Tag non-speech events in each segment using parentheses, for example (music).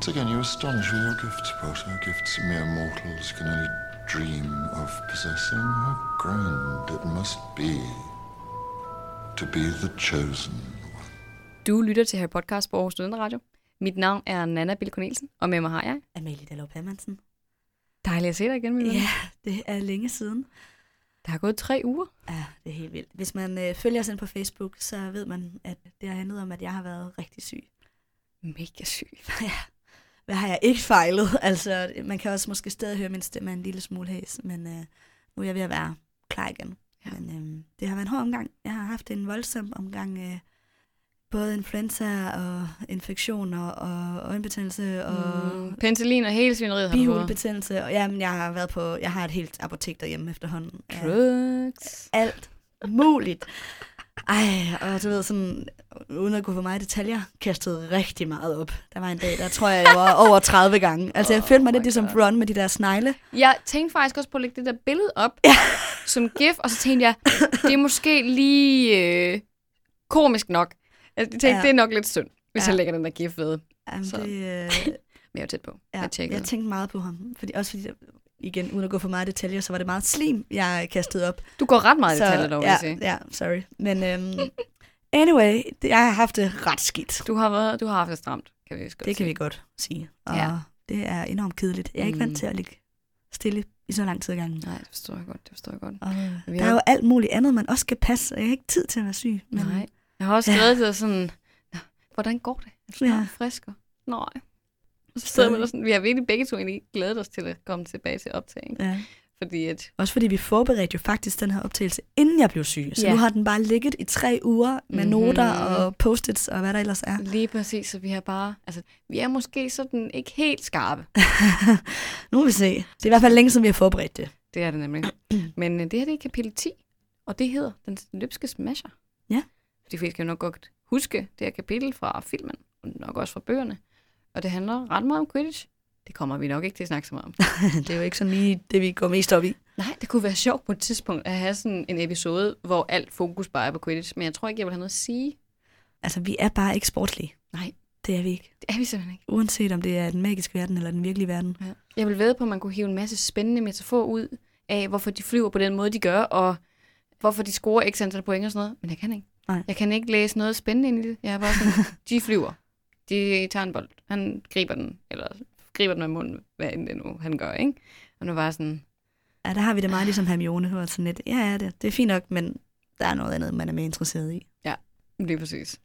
Once again, you astonish with your gifts, Potter. Gifts mere mortals can only dream of possessing. How grand it must be to be the chosen one. Du lytter til Harry Podcast på Aarhus Studenter Radio. Mit navn er Nana Bill Cornelsen, og med mig har jeg. Amalie Dallov Hermansen. Dejligt at se dig igen, min ven. Ja, det er længe siden. Der er gået tre uger. Ja, det er helt vildt. Hvis man øh, følger os ind på Facebook, så ved man, at det har handlet om, at jeg har været rigtig syg. Mega syg. (laughs) ja, hvad har jeg ikke fejlet? (laughs) Altså, man kan også måske stadig høre min stemme en lille smule hæs, men øh, nu er jeg ved at være klar igen. Ja. Men øh, det har været en hård omgang. Jeg har haft en voldsom omgang øh, både influenza og infektioner og øjenbetændelse og Mm, penicillin og hele svineriet har bihulebetændelse. Og jamen, jeg har været på, jeg har et helt apotek derhjemme efterhånden. Ja, Drugs. alt muligt. Ej, og du ved, sådan, uden at gå for meget detaljer, kastede rigtig meget op. Der var en dag, der tror jeg, jeg var over 30 gange. Altså, jeg Oh følte mig my lidt ligesom. Ron med de der snegle. Jeg tænkte faktisk også på at lægge det der billede op som gif, og så tænkte jeg, det er måske lige øh, komisk nok. Jeg tænkte, Ja. ja. det er nok lidt synd, hvis Ja. ja. jeg lægger den der gif ved. Jamen, Så. det, øh, Men jeg er tæt på. ja, Jeg tjekkede. jeg tænkte meget på ham. Fordi, også fordi, igen, uden at gå for meget detaljer, så var det meget slim, jeg kastede op. Du går ret meget så, detaljer, dog, vil ja, sige. ja, sorry. Men øhm, anyway, det, jeg har haft det ret skidt. Du har, været, du har haft det stramt, kan vi godt Det kan sige. vi godt sige. Og Ja. det er enormt kedeligt. Jeg er ikke Mm. vant til at ligge stille i så lang tid ad gangen. Nej, det forstår jeg godt, det forstår jeg godt. Og Vi der er jo alt muligt andet, man også skal passe, og jeg har ikke tid til at være syg. Men Nej. Jeg har også Ja. skrevet til sådan, "Nå, hvordan går det? Er du Ja. frisk? Nej. Så sidder man sådan, vi har virkelig begge to egentlig glædet os til at komme tilbage til optagning. ja. Fordi at, Også fordi vi forberedte jo faktisk den her optagelse, inden jeg blev syg. Så Ja. nu har den bare ligget i tre uger med Mhm. noter og post-its og hvad der ellers er. lige præcis, så vi har bare, altså, vi er måske sådan ikke helt skarpe. (laughs) Nu må vi se. Det er i hvert fald længe siden, vi har forberedt det. Det er det nemlig. (clears throat) Men øh, det her det er kapitel 10, og det hedder Den løbske smasher. Ja. De fleste kan jo nok godt huske det her kapitel fra filmen, og nok også fra bøgerne. Og det handler ret meget om Quidditch. Det kommer vi nok ikke til at snakke så meget om. (laughs) det er jo ikke sådan lige det, vi går mest op i. Nej, det kunne være sjovt på et tidspunkt at have sådan en episode, hvor alt fokus bare er på Quidditch. Men jeg tror ikke, jeg vil have noget at sige. Altså, vi er bare ikke sportslige. Nej, Det er vi ikke. det er vi simpelthen ikke. Uanset om det er den magiske verden eller den virkelige verden. Ja. Jeg vil ved på, at man kunne hive en masse spændende metaforer ud af, hvorfor de flyver på den måde, de gør, og hvorfor de scorer x antal point og sådan noget. Men jeg kan ikke. Nej. Jeg kan ikke læse noget spændende ind i det. Jeg er bare sådan, (laughs) de flyver. De tager en bold. Han griber den, eller griber den med munden, hvad end det nu han gør, ikke? Og nu var sådan, Ja, der har vi det meget ligesom Hermione, hvor sådan lidt, ja, ja, det, det er fint nok, men der er noget andet, man er mere interesseret i. Lige præcis.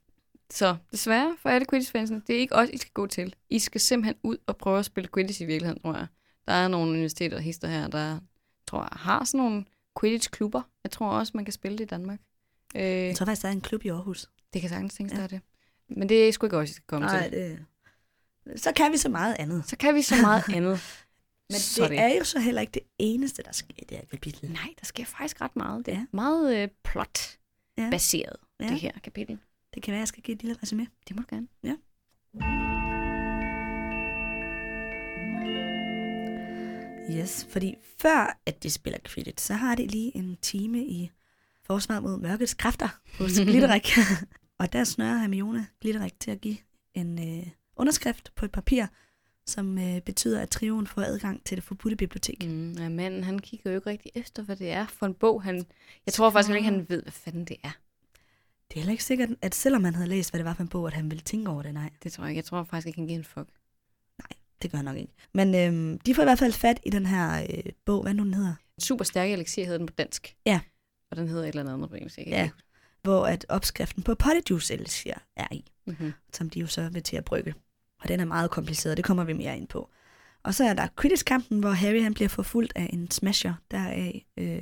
Så desværre for alle Quidditch-fansen, det er ikke os, I skal gå til. I skal simpelthen ud og prøve at spille Quidditch i virkeligheden, tror jeg. Der er nogle universiteter og hister her, der tror jeg, har sådan nogle Quidditch-klubber. Jeg tror også, man kan spille det i Danmark. Øh, Jeg tror faktisk, der er en klub i Aarhus. det kan sagtens tænkes, Ja. der er det. Men det er sgu ikke også, I skal komme Nej, til. det... Så kan vi så meget andet. Så kan vi så meget (laughs) andet. Men Så det er jo så heller ikke det eneste, der sker i det her kapitel. Nej, der sker faktisk ret meget. Det er Ja. meget øh, plot-baseret, Ja. det her kapitel. Det kan være, jeg skal give et lille resume. Det må du gerne. Yes, fordi før at de spiller Quidditch, så har de lige en time i forsvar mod mørkets kræfter hos (laughs) Glitterik. (laughs) og der snører Hermione Glitterik til at give en øh, underskrift på et papir, som øh, betyder, at trioen får adgang til det forbudte bibliotek. Mm, ja, manden, han kigger jo ikke rigtig efter, hvad det er for en bog. Han, jeg tror faktisk ikke, han ved, hvad fanden det er. Det er heller ikke sikkert, at selvom han havde læst, hvad det var for en bog, at han ville tænke over det. Nej, Det tror jeg ikke. Jeg tror faktisk ikke, han giver en fuck. det gør han nok ikke. Men øhm, de får i hvert fald fat i den her øh, bog, hvad nu den hedder, Super stærke elixir hedder den på dansk. Ja. Og den hedder et eller andet på engelsk. Jeg Ja. ikke hvor at opskriften på pottejuice elixir er i. mm-hmm. som de jo så vil til at brygge. Og den er meget kompliceret, det kommer vi mere ind på. Og så er der Quidditch-kampen, hvor Harry han bliver forfulgt af en smasher, der er øh,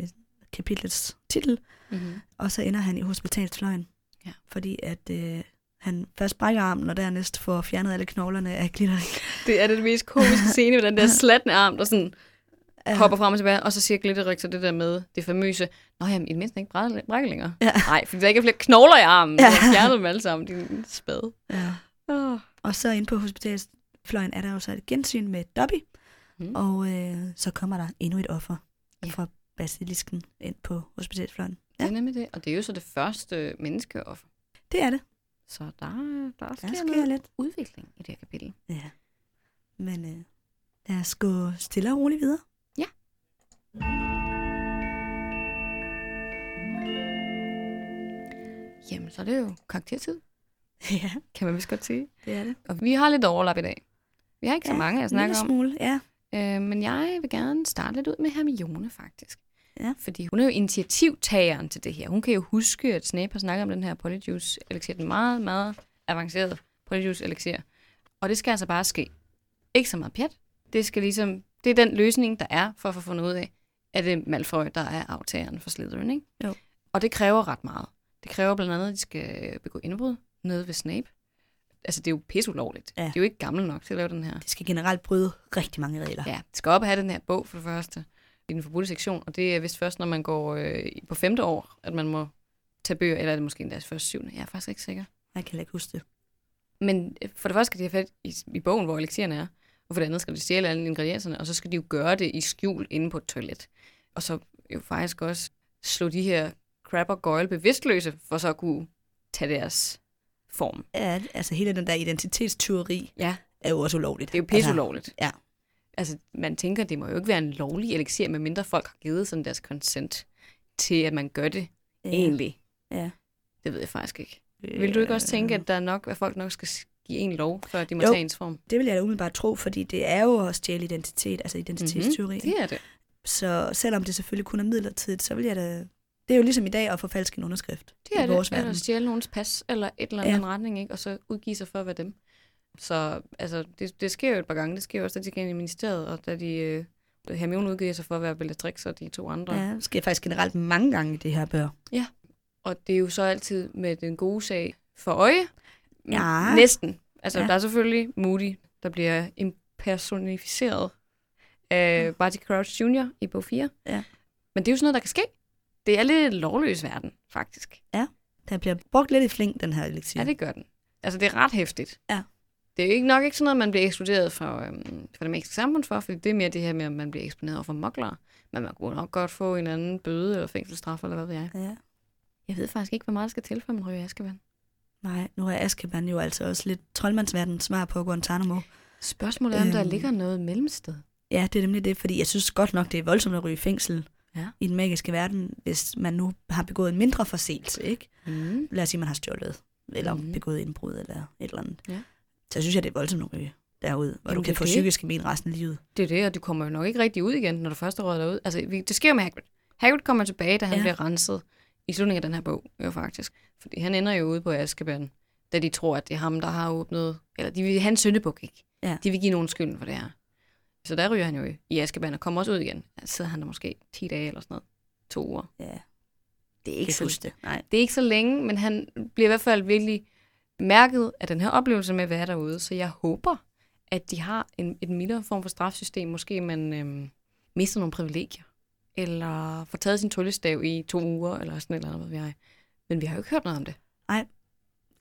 kapitlets titel, Mm-hmm. og så ender han i hospitalsfløjen. Ja. Fordi at øh, han først brækker armen, og dernæst får fjernet alle knoglerne af glitter. (laughs) Det er den mest komiske scene med den der slatne arm, der sådan Ja. hopper frem og tilbage, og så siger Glitterik så det der med det famøse, Nå jamen, i det mindste ikke brække brække længere. Ja. Nej, fordi der ikke er flere knogler i armen. Ja. Har fjernet dem alle sammen, din spade. Ja. Oh. Og så inde på hospitalsfløjen er der jo så et gensyn med Dobby, Mm. og øh, så kommer der endnu et offer Ja. fra basilisken ind på hospitalsfløjen. Det er nemlig det. Og det er jo så det første menneskeoffer. Det er det. Så der, der, Der sker, sker noget lidt. udvikling i det her kapitel. Ja. Men øh, lad os gå stille og roligt videre. Ja. Jamen, så er det jo karaktertid, (laughs) ja, kan man vist godt sige. det er det. Og vi har lidt overlap i dag. Vi har ikke så Ja, mange at snakke om. smule, ja. Øh, men jeg vil gerne starte lidt ud med Hermione, faktisk. Ja. Fordi hun er jo initiativtageren til det her. Hun kan jo huske, at Snape har snakket om den her Polyjuice Elixir. Den meget, meget avancerede Polyjuice Elixir. Og det skal altså bare ske. Ikke så meget pjat. Det skal ligesom, det er den løsning, der er for at få fundet ud af, at det er Malfoy, der er aftageren for Slytherin, ikke? Jo. Og det kræver ret meget. Det kræver blandt andet, at de skal begå indbrud nede ved Snape. Altså, det er jo pisseulovligt. Ja. Det er jo ikke gammel nok til at lave den her. Det skal generelt bryde rigtig mange regler. Ja, det skal op og have den her bog for det første i den forbudte sektion, og det er vist først, når man går øh, på femte år, at man må tage bøger, eller er det måske endda først syvende? Jeg er faktisk ikke sikker. Jeg kan ikke huske det. Men øh, for det første skal de have fat i, i bogen, hvor elixierne er, og for det andet skal de stjæle alle ingredienserne, og så skal de jo gøre det i skjul inde på et toilet. Og så jo faktisk også slå de her crab og goyle bevidstløse, for så at kunne tage deres form. Ja, altså hele den der identitetsteori Ja, er jo også ulovligt. det er jo pisseulovligt. ja. Altså, man tænker, det må jo ikke være en lovlig elixir, medmindre folk har givet sådan deres consent til, at man gør det Altså, ja. egentlig. Ja. Det ved jeg faktisk ikke. Vil du ikke også tænke, at der er nok, at folk nok skal give en lov, før de må Jo. tage ens form? Det vil jeg da umiddelbart tro, fordi det er jo at stjæle identitet, altså identitetsteori. Mm-hmm. Det er det. Så selvom det selvfølgelig kun er midlertidigt, så vil jeg da... Det er jo ligesom i dag at forfalske en underskrift. Det er i vores det. Eller verden. stjæle nogens pas, eller et eller andet Ja. ja. retning, ikke? og så udgive sig for at være dem. Så altså, det, det sker jo et par gange. Det sker jo også, da de gik ind i ministeriet, og da de... Øh, Hermione udgiver sig for at være Bellatrix og de to andre. Ja, det sker faktisk generelt mange gange i det her bør. Og det er jo så altid med den gode sag for øje. Ja. Næsten. Altså, Ja. ja. der er selvfølgelig Moody, der bliver impersonificeret af Barty Crouch Jr. i bog 4. Ja. Men det er jo sådan noget, der kan ske. Det er lidt lovløs verden, faktisk. Den bliver brugt lidt i flink, den her elixir. Ja, det gør den. Altså, det er ret hæftigt. Ja. Det er jo ikke nok ikke sådan noget, man bliver ekskluderet for, øhm, for det magiske samfund for, fordi det er mere det her med, at man bliver eksponeret over for mokler. Men man kunne nok godt få en anden bøde eller fængselsstraf, eller hvad ved jeg. Ja. Jeg ved faktisk ikke, hvor meget der skal til, for man ryger i Azkaban. Nej, nu er Azkaban jo altså også lidt troldmandsverdens svar på Guantanamo. Spørgsmålet er, om der Øhm. ligger noget mellemsted. Ja, det er nemlig det, fordi jeg synes godt nok, det er voldsomt at ryge i fængsel Ja. i den magiske verden, hvis man nu har begået en mindre forseelse, ikke? Mm. Lad os sige, man har stjålet, eller mm. begået indbrud, eller et eller andet. Ja. Så synes jeg, det er voldsomt at ryge derude, hvor Jamen, du kan få det. psykiske men resten af livet. Det er det, og du kommer jo nok ikke rigtig ud igen, når du først er derud. Altså, det sker med Hagrid. Hagrid kommer tilbage, da han Ja. bliver renset i slutningen af den her bog, jo faktisk. Fordi han ender jo ude på Azkaban, da de tror, at det er ham, der har åbnet... Eller de vil have en syndebuk, ikke? Ja. De vil give nogen skylden for det her. Så der ryger han jo i- Azkaban og kommer også ud igen. Så sidder han der måske 10 dage eller sådan noget. To uger. Ja, Det er ikke ikke, kan så, det. Nej. det er ikke så længe, men han bliver i hvert fald virkelig mærket af den her oplevelse med at være derude. Så jeg håber, at de har en, en mildere form for strafsystem. Måske man øhm, mister nogle privilegier. Eller får taget sin tryllestav i to uger, eller sådan eller andet, hvad jeg. Men vi har jo ikke hørt noget om det.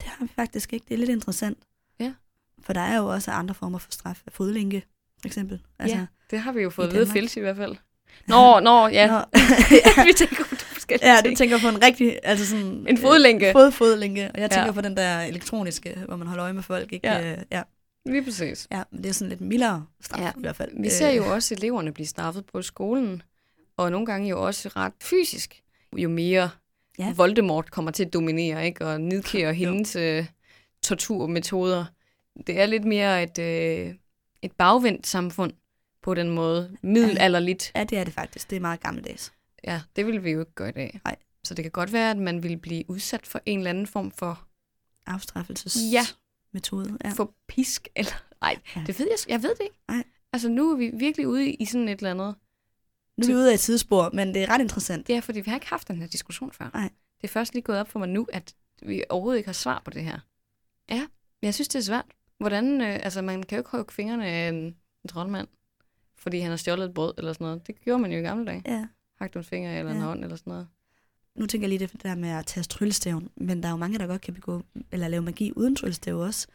Det har vi faktisk ikke. Det er lidt interessant. Ja. For der er jo også andre former for straf. Fodlænke, for eksempel. Altså, ja, det har vi jo fået Danmark. Fils i hvert fald. Nå, nå, ja. Nå. (laughs) vi tænker på forskellige ja, du tænker på en rigtig, altså sådan... En fodlænke. Øh, fod, fodlænke. Og jeg tænker Ja. på den der elektroniske, hvor man holder øje med folk, ikke? Ja. Øh, ja. Lige præcis. ja men det er sådan lidt mildere straf Ja. i hvert fald. Vi ser Øh, jo også eleverne blive straffet på skolen, og nogle gange jo også ret fysisk. Jo mere Ja. ja. Voldemort kommer til at dominere, ikke? og nedkære (laughs) hendes øh, torturmetoder. Det er lidt mere et, øh, et bagvendt samfund på den måde. Middelalderligt. Ja, det er det faktisk. Det er meget gammeldags. Ja, det vil vi jo ikke gøre i dag. Nej. Så det kan godt være, at man vil blive udsat for en eller anden form for, Afstraffelses Ja. metode. Ja. ja. for pisk. Eller, nej, Ja. ja. det ved jeg, jeg ved det ikke. Nej. Altså nu er vi virkelig ude i sådan et eller andet Nu er vi ude af et sidespor, men det er ret interessant. Det er, fordi vi har ikke haft den her diskussion før. Nej. Det er først lige gået op for mig nu, at vi overhovedet ikke har svar på det her. Ja, men jeg synes, det er svært. Hvordan, øh, altså man kan jo ikke hugge fingrene af en, en troldmand, fordi han har stjålet et brød eller sådan noget. Det gjorde man jo i gamle dage. Ja. Hagt en finger eller en Ja. hånd eller sådan noget. Nu tænker jeg lige det der med at tage tryllestaven, men der er jo mange, der godt kan begå, eller lave magi uden tryllestav også.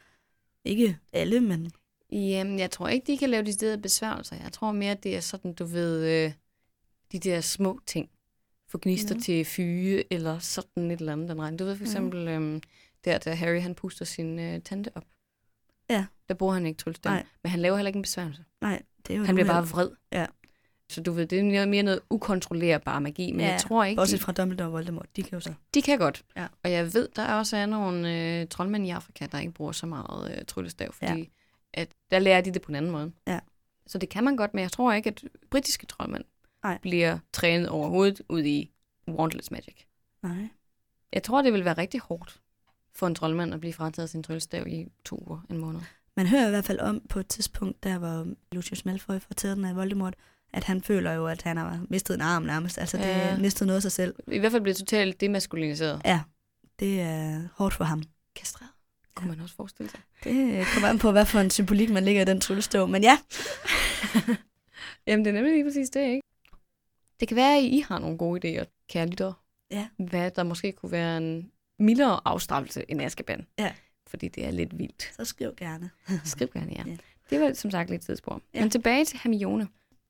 Ikke alle, men Jamen, jeg tror ikke, de kan lave de steder besværgelser. Jeg tror mere, det er sådan, du ved, øh, de der små ting. Få gnister ja. til fyge, eller sådan et eller andet, den regn. Du ved for Ja. eksempel, øhm, der, da Harry han puster sin øh, tante op. Ja. Der bruger han ikke tryllestav. Nej. Men han laver heller ikke en besværgelse. Nej, det er jo Han bliver bare vred. Ja. Så du ved, det er mere- mere noget ukontrollerbar magi, men Ja, jeg tror ikke, Bortset de, fra Dumbledore og Voldemort, de kan jo så. de kan godt. Ja. Og jeg ved, der også er nogle øh, troldmænd i Afrika, der ikke bruger så meget øh, tryllestav, fordi ja. at der lærer de det på en anden måde. Ja. Så det kan man godt, men jeg tror ikke, at britiske troldmænd Nej. bliver trænet overhovedet ud i Wandless Magic. Nej. Jeg tror, det vil være rigtig hårdt for en troldmand at blive frataget sin tryllestav i to uger, en måned. Man hører i hvert fald om på et tidspunkt, der hvor Lucius Malfoy får taget den af Voldemort, at han føler jo, at han har mistet en arm nærmest. Altså, det Ja. ja. mistet noget af sig selv. I hvert fald bliver totalt demaskuliniseret. Ja, det er hårdt for ham. Kastreret, kunne man også forestille sig. Det kommer an på, hvad for en symbolik man ligger i den tryllestav. Men ja, (laughs) Jamen, det er nemlig lige præcis det, ikke? Det kan være, at I har nogle gode idéer, kære lyttere. Ja. Hvad der måske kunne være en mildere afstraffelse end Azkaban. Ja. Fordi det er lidt vildt. så skriv gerne. (laughs) Skriv gerne, ja. Ja. Det var som sagt lidt tidsspor. Ja. Men tilbage til Hermione.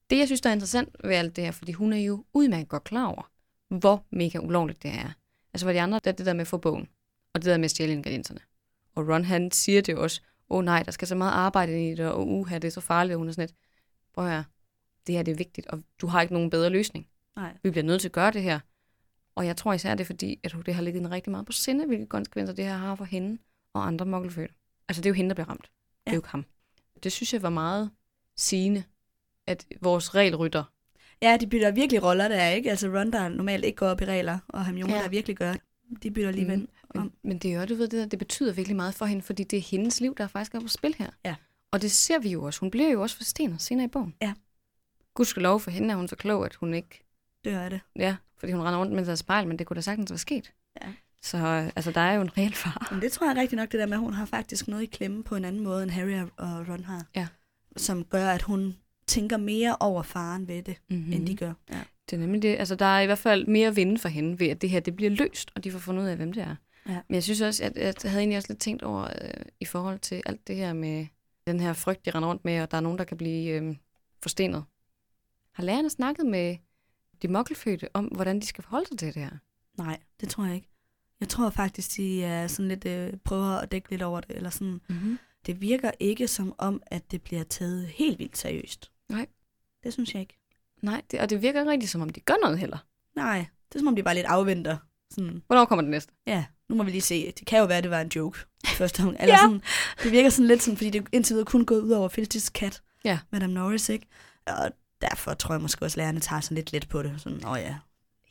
Det, jeg synes, der er interessant ved alt det her, fordi hun er jo udmærket godt klar over, hvor mega ulovligt det er. Altså, hvor de andre, der er det der med at få bogen, og det der med at stjæle ingredienserne. Og Ron, han siger det også, åh oh, nej, der skal så meget arbejde i det, og uha, det er så farligt, og hun er sådan lidt, prøv at høre, det her det er vigtigt, og du har ikke nogen bedre løsning. Nej. Vi bliver nødt til at gøre det her. Og jeg tror især, det er fordi, at det har ligget en rigtig meget på sinde, hvilke konsekvenser det her har for hende og andre mokkelfødte. Altså, det er jo hende, der bliver ramt. Ja. Det er jo ikke ham. Det synes jeg var meget sigende, at vores regelrytter, Ja, de bytter virkelig roller der, ikke? Altså Ron, der normalt ikke går op i regler, og Hermione, Ja. ja. der virkelig gør. De bytter lige Mhm. ven. men, Om. men det, er jo, du ved, det, der, det betyder virkelig meget for hende, fordi det er hendes liv, der faktisk er på spil her. Ja. Og det ser vi jo også. Hun bliver jo også forstenet senere i bogen. Ja. Gudskelov for hende er hun så klog, at hun ikke Dør af det. Ja, fordi hun render rundt med sig spejl, men det kunne da sagtens være sket. Ja. Så altså, der er jo en reel far. Men det tror jeg rigtig nok, det der med, at hun har faktisk noget i klemme på en anden måde, end Harry og- Ron har. Ja. Som gør, at hun tænker mere over faren ved det, Mm-hmm. mm. end de gør. Ja. Det er nemlig det. Altså, der er i hvert fald mere at vinde for hende ved, at det her det bliver løst, og de får fundet ud af, hvem det er. Ja. Men jeg synes også, at at jeg havde egentlig også lidt tænkt over, øh, i forhold til alt det her med den her frygt, de render rundt med, og der er nogen, der kan blive øh, forstenet. Har lærerne snakket med de mokkelfødte om, hvordan de skal forholde sig til det her? Nej, det tror jeg ikke. Jeg tror faktisk, de er sådan lidt, øh, prøver at dække lidt over det, eller sådan. Mm-hmm. Det virker ikke som om, at det bliver taget helt vildt seriøst. Nej. Det synes jeg ikke. Nej, det, og det virker ikke rigtigt, som om de gør noget heller. Nej, det er som om, de bare lidt afventer. Sådan, Hvornår kommer det næste? ja, nu må vi lige se. Det kan jo være, at det var en joke første gang. (laughs) Eller Ja. sådan, det virker sådan lidt sådan, fordi det indtil videre kun gået ud over Filch's kat, Ja. Madame Norris, ikke? Og derfor tror jeg måske også, at lærerne tager sådan lidt let på det. Sådan, åh oh, ja.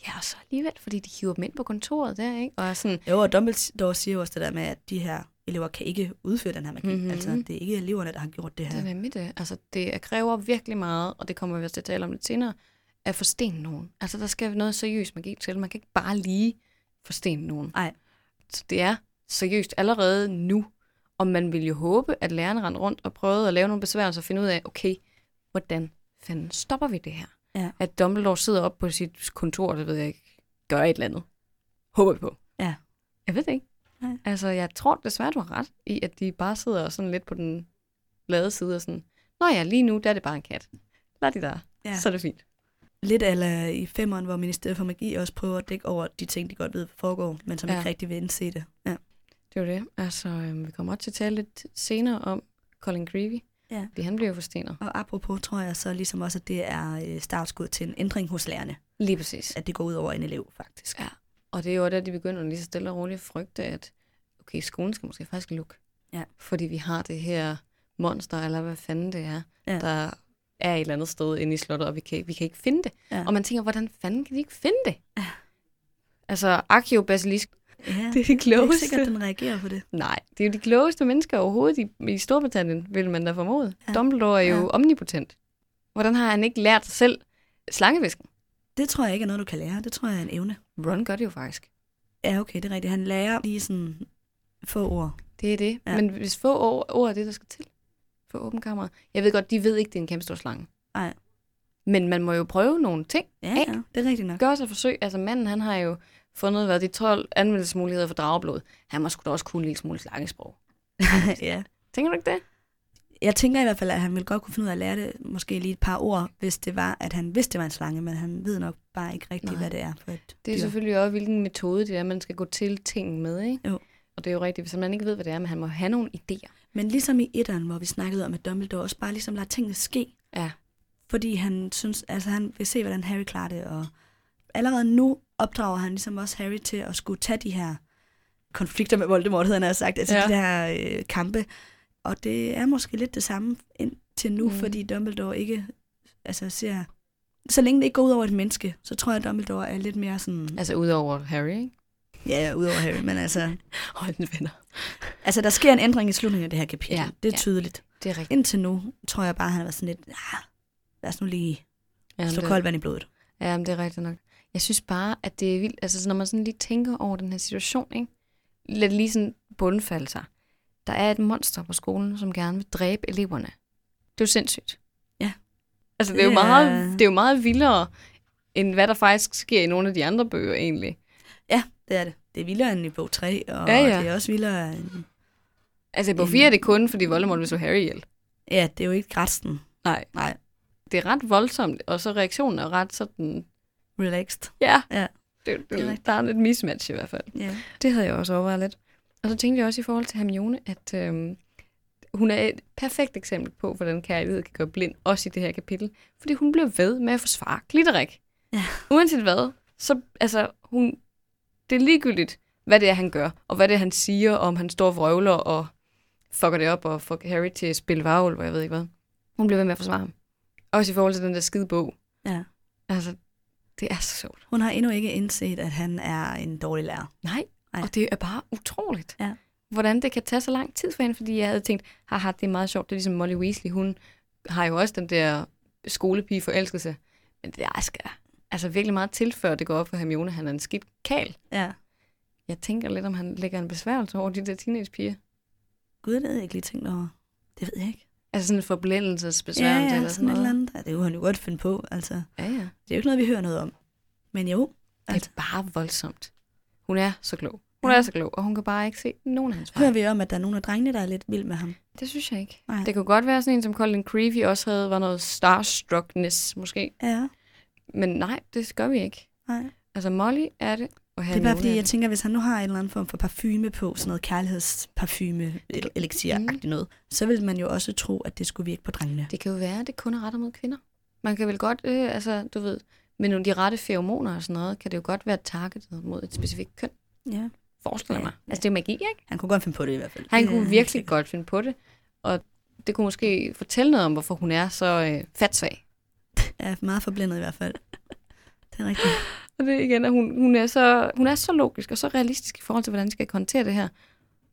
Ja, og så alligevel, fordi de hiver dem ind på kontoret der, ikke? Og sådan, Jo, og Dumbledore siger også det der med, at de her elever kan ikke udføre den her magi. Mhm. Mm-hmm. Altså, det er ikke eleverne, der har gjort det Det her. er nemlig det. Altså, det kræver virkelig meget, og det kommer vi også til at tale om lidt senere, at forstene nogen. Altså, der skal noget seriøst magi til. Man kan ikke bare lige forstene nogen. Nej. Så det er seriøst allerede nu. Og man vil jo håbe, at lærerne rendte rundt og prøvede at lave nogle besværelser og finde ud af, okay, hvordan fanden stopper vi det her? Ja. At Dumbledore sidder op på sit kontor, det ved jeg ikke, gør et eller andet. Håber vi på. Ja. Jeg ved det ikke. Nej. Altså, jeg tror desværre, du har ret i, at de bare sidder sådan lidt på den lade side og sådan, Nå ja, lige nu, der er det bare en kat. Lad de der. Ja. Så er det fint. Lidt eller i femmeren, hvor Ministeriet for Magi også prøver at dække over de ting, de godt ved foregår, men som Ja. ikke rigtig vil indse det. Ja. Det jo det. Altså, øhm, vi kommer også til at tale lidt senere om Colin Creevy. Ja. Fordi han bliver jo forstenet. Og apropos tror jeg så ligesom også, at det er øh, startskud til en ændring hos lærerne. Lige præcis. At det går ud over en elev, faktisk. Ja. Og det er jo der, de begynder lige så stille og roligt at frygte, at okay, skolen skal måske faktisk lukke. Ja. Fordi vi har det her monster, eller hvad fanden det er, Ja. der er et eller andet sted inde i slottet, og vi kan, vi kan ikke finde det. Ja. Og man tænker, hvordan fanden kan de ikke finde det? Altså, Archeobasilisk, Ja, det er det det er ikke klogeste. sikkert, at den reagerer på det. Nej, det er jo de klogeste mennesker overhovedet i, i Storbritannien, vil man da formode. Ja. Dumbledore er jo Ja. omnipotent. Hvordan har han ikke lært sig selv slangevisken? Det tror jeg ikke er noget, du kan lære. Det tror jeg er en evne. Ron gør det jo faktisk. Ja, okay, det er rigtigt. Han lærer lige sådan få ord. Det er det. Ja. Men hvis få ord, ord er det, der skal til for åben kamera. Jeg ved godt, de ved ikke, det er en kæmpe stor slange. Nej. Men man må jo prøve nogle ting. Ja, Af. ja, det er rigtigt nok. Gør sig forsøg. Altså manden, han har jo fundet, hvad de 12 anvendelsesmuligheder for drageblod. Han må sgu da også kunne en lille smule slangesprog. (laughs) ja. Tænker du ikke det? Jeg tænker i hvert fald, at han ville godt kunne finde ud af at lære det måske lige et par ord, hvis det var, at han vidste, det var en slange, men han ved nok bare ikke rigtigt, Nej. hvad det er for et Det er dyr. selvfølgelig også, hvilken metode det er, man skal gå til ting med, ikke? Jo. Og det er jo rigtigt, hvis man ikke ved, hvad det er, men han må have nogle idéer. Men ligesom i etteren, hvor vi snakkede om, at Dumbledore også bare ligesom lader tingene ske, Ja. fordi han synes, altså han vil se, hvordan Harry klarer det, og allerede nu opdrager han ligesom også Harry til at skulle tage de her konflikter med Voldemort, havde han sagt, altså Ja. de her øh, kampe. Og det er måske lidt det samme indtil nu, Mm. fordi Dumbledore ikke altså ser... Så længe det ikke går ud over et menneske, så tror jeg, at Dumbledore er lidt mere sådan... Altså udover Harry, ikke? Ja, ud over Harry, men altså... (laughs) Hold den venner. Altså, der sker en ændring i slutningen af det her kapitel. Ja, det er ja. tydeligt. Det er rigtigt. Indtil nu tror jeg bare, han har været sådan lidt... Ah, lad os nu lige Ja, slå det, koldt vand i blodet. ja, men det er rigtigt nok. Jeg synes bare, at det er vildt, altså så når man sådan lige tænker over den her situation, ikke? Lad det lige sådan bundfalde sig. Der er et monster på skolen, som gerne vil dræbe eleverne. Det er jo sindssygt. Ja. Altså, det er jo, meget, det er jo meget vildere, end hvad der faktisk sker i nogle af de andre bøger, egentlig. Ja, det er det. Det er vildere end i bog 3, og Ja, ja. det er også vildere end... Altså, i bog Mm. 4 er det kun, fordi Voldemort vil så Harry ihjel. Ja, det er jo ikke resten. Nej. Nej, Det er ret voldsomt, og så reaktionen er ret sådan... relaxed. Ja, Ja. det, Det er der er lidt mismatch i hvert fald. Ja. Det havde jeg også overvejet lidt. Og så tænkte jeg også i forhold til Hermione, at øhm, hun er et perfekt eksempel på, hvordan kærlighed kan gøre blind, også i det her kapitel. Fordi hun bliver ved med at forsvare Glitterik. Ja. Uanset hvad, så altså, hun, det er ligegyldigt, hvad det er, han gør, og hvad det er, han siger, og om han står og vrøvler og fucker det op og får Harry til at spille varvel, hvor jeg ved ikke hvad. Hun bliver ved med at forsvare ham. Også i forhold til den der skide bog. ja. Altså, det er så sjovt. Hun har endnu ikke indset, at han er en dårlig lærer. Nej, Nej. og det er bare utroligt, Ja. hvordan det kan tage så lang tid for hende, fordi jeg havde tænkt, haha, det er meget sjovt, det er ligesom Molly Weasley, hun har jo også den der skolepige forelskelse, men det er skal altså virkelig meget til, før det går op for Hermione, han er en skidt kal. Ja. Jeg tænker lidt, om han lægger en besværgelse over de der teenagepiger. Gud, det havde jeg ikke lige tænkt over. Det ved jeg ikke. Altså sådan en Ja, forblændelsesbesværgelse ja, eller sådan sådan et eller noget. andet. Ja, det kunne han jo godt finde på. Altså, Ja, ja. det er jo ikke noget, vi hører noget om. Men jo, Det altså, er bare voldsomt. Hun er så klog. Hun Ja. er så klog, og hun kan bare ikke se nogen af hans hører vi om, at der er nogle af drengene, der er lidt vild med ham. Det synes jeg ikke. Nej. Det kunne godt være sådan en, som Colin Creevy også havde, var noget starstruckness måske. Ja, Men nej, det gør vi ikke. nej. Altså Molly er det, og Det er bare fordi, jeg det. tænker, hvis han nu har en eller anden form for parfume på, sådan noget kærlighedsparfume, elixir-agtigt noget, så vil man jo også tro, at det skulle virke på drengene. Det kan jo være, at det kun er rettet mod kvinder. Man kan vel godt, øh, altså du ved, med nogle de rette feromoner og sådan noget, kan det jo godt være targetet mod et specifikt køn, Ja. forestiller Ja, mig. ja. Altså det er magi, ikke? Han kunne godt finde på det i hvert fald. Han er kunne virkelig sikkert. godt finde på det, og det kunne måske fortælle noget om, hvorfor hun er så øh, fatsvag. (laughs) Ja, meget forblændet i hvert fald. Det er rigtigt. Og det er igen, at hun, hun, er så, hun er så logisk og så realistisk i forhold til, hvordan skal håndtere det her,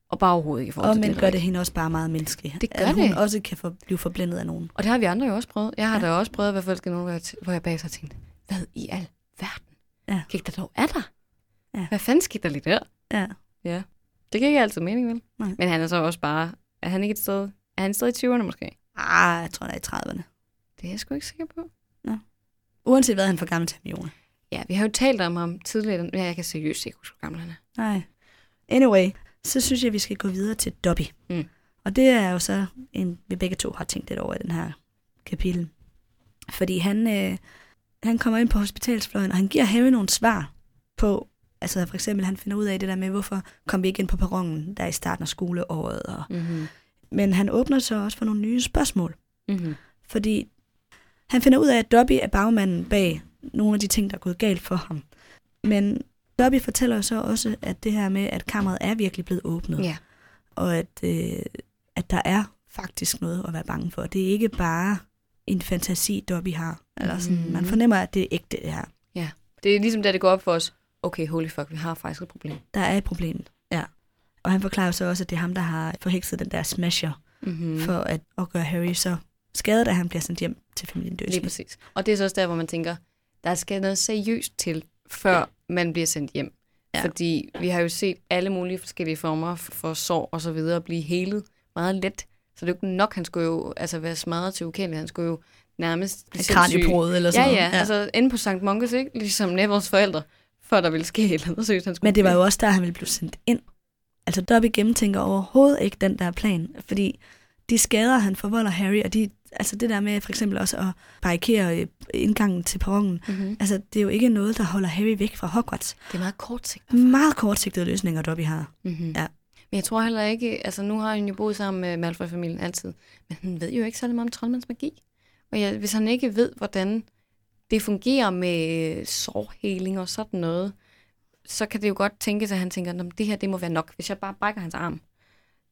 og bare overhovedet ikke i forhold Og til men det. gør det hende også bare meget menneskelig. Det gør at hun det. også kan for, blive forblændet af nogen. Og det har vi andre jo også prøvet. Jeg har Ja. da også prøvet at være forelsket i nogen, hvor jeg, t- hvor jeg bagefter har tænkt, hvad i al verden Ja. gik der dog af dig? Ja. Hvad fanden skete der lige der? Ja. Ja. Det giver ikke altid mening, vel? Nej. Men han er så også bare, er han ikke et sted, er han et sted i 20'erne måske? Ah, jeg tror, der er i 30'erne. Det er jeg sgu ikke sikker på. Uanset hvad, er han for gammel til Hermione. Ja, vi har jo talt om ham tidligere. Ja, jeg kan seriøst ikke huske, hvor gammel han er. Nej. Anyway, så synes jeg, vi skal gå videre til Dobby. Mm. Og det er jo så en, vi begge to har tænkt lidt over i den her kapitel. Fordi han, øh, han kommer ind på hospitalsfløjen, og han giver Harry nogle svar på, altså for eksempel, han finder ud af det der med, hvorfor kom vi ikke ind på perronen, der i starten af skoleåret. Og, Mm-hmm. men han åbner så også for nogle nye spørgsmål. Mm-hmm. Fordi han finder ud af, at Dobby er bagmanden bag nogle af de ting, der er gået galt for ham. Men Dobby fortæller så også, at det her med, at kammeret er virkelig blevet åbnet. Ja. Og at, øh, at der er faktisk noget at være bange for. Det er ikke bare en fantasi, Dobby har. Eller sådan, Mhm. Man fornemmer, at det er ægte, det her. Det er ligesom, da det går op for os. Okay, holy fuck, vi har faktisk et problem. Der er et problem. Ja. Og han forklarer så også, at det er ham, der har forhekset den der smasher, Mm-hmm. mm. for at, at gøre Harry så skadet, at han bliver sendt hjem til familien Lige Dursley. præcis. Og det er så også der, hvor man tænker, der skal noget seriøst til, før man bliver sendt hjem. Ja. Ja. Fordi vi har jo set alle mulige forskellige former for sår og så videre blive helet meget let. Så det er jo ikke nok, han skulle jo altså være smadret til ukendeligt. Han skulle jo nærmest blive kraniebrud eller Ja, sådan ja, noget. altså inde på St. Mungus, ikke? Ligesom Neville's forældre, før der ville ske et eller andet seriøst. Han skulle Men det var jo også der, han ville blive sendt ind. Altså Dobby gennemtænker overhovedet ikke den der plan, fordi de skader, han forvolder Harry, og de, altså det der med for eksempel også at barrikere øh, indgangen til perronen, Mm-hmm. altså det er jo ikke noget, der holder Harry væk fra Hogwarts. Det er meget kort sigt. Meget kortsigtede løsninger, Dobby har. Mm-hmm. Ja. Men jeg tror heller ikke, altså nu har han jo boet sammen med Malfoy-familien altid, men han ved jo ikke særlig meget om troldmands magi. Og ja, hvis han ikke ved, hvordan det fungerer med sårheling og sådan noget, så kan det jo godt tænke sig, at han tænker, at det her det må være nok. Hvis jeg bare brækker hans arm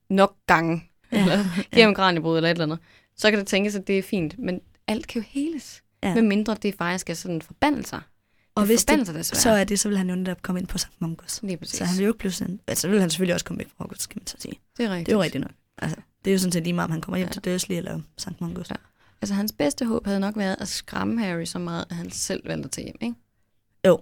nok gange. Eller (laughs) giver ham kraniebrud eller et eller andet, så kan det tænkes, at det er fint. Men alt kan jo heles, Ja. ja. mindre det faktisk er sådan forbandelser. Og Det hvis det, desværre. så er det, så vil han jo netop komme ind på St. Mungus. Lige præcis. Så han vil jo ikke blive sådan... Altså, så vil han selvfølgelig også komme væk fra Hogwarts, kan man så sige. det er rigtigt. Det er jo rigtigt nok. Altså, det er jo sådan set lige meget, om han kommer hjem Ja. til Dursley eller St. Mungus. Ja. Altså hans bedste håb havde nok været at skræmme Harry så meget, at han selv vælter til hjem, ikke? Jo,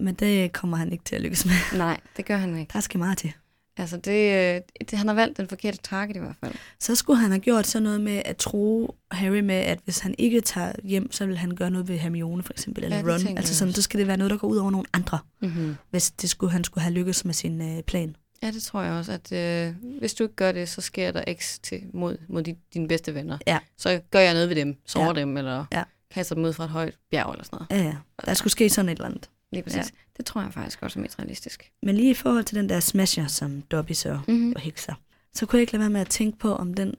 men det kommer han ikke til at lykkes med. Nej, det gør han ikke. Der skal meget til. Altså, det, øh, det, han har valgt den forkerte target i hvert fald. Så skulle han have gjort sådan noget med at tro Harry med, at hvis han ikke tager hjem, så vil han gøre noget ved Hermione for eksempel, eller Ja, Ron. Altså sådan, så skal det være noget, der går ud over nogle andre, Mm-hmm. hvis det skulle, han skulle have lykkes med sin øh, plan. Ja, det tror jeg også, at øh, hvis du ikke gør det, så sker der X til, mod, mod de, dine bedste venner. Ja. Så gør jeg noget ved dem, sårer Ja. dem, eller Ja. kaster dem ud fra et højt bjerg eller sådan noget. Ja, ja. Der skulle ske sådan et eller andet. Lige præcis. Ja. Det tror jeg faktisk også er mest realistisk. Men lige i forhold til den der smasher, som Dobby så Mm-hmm. og hekser, så kunne jeg ikke lade være med at tænke på, om, den,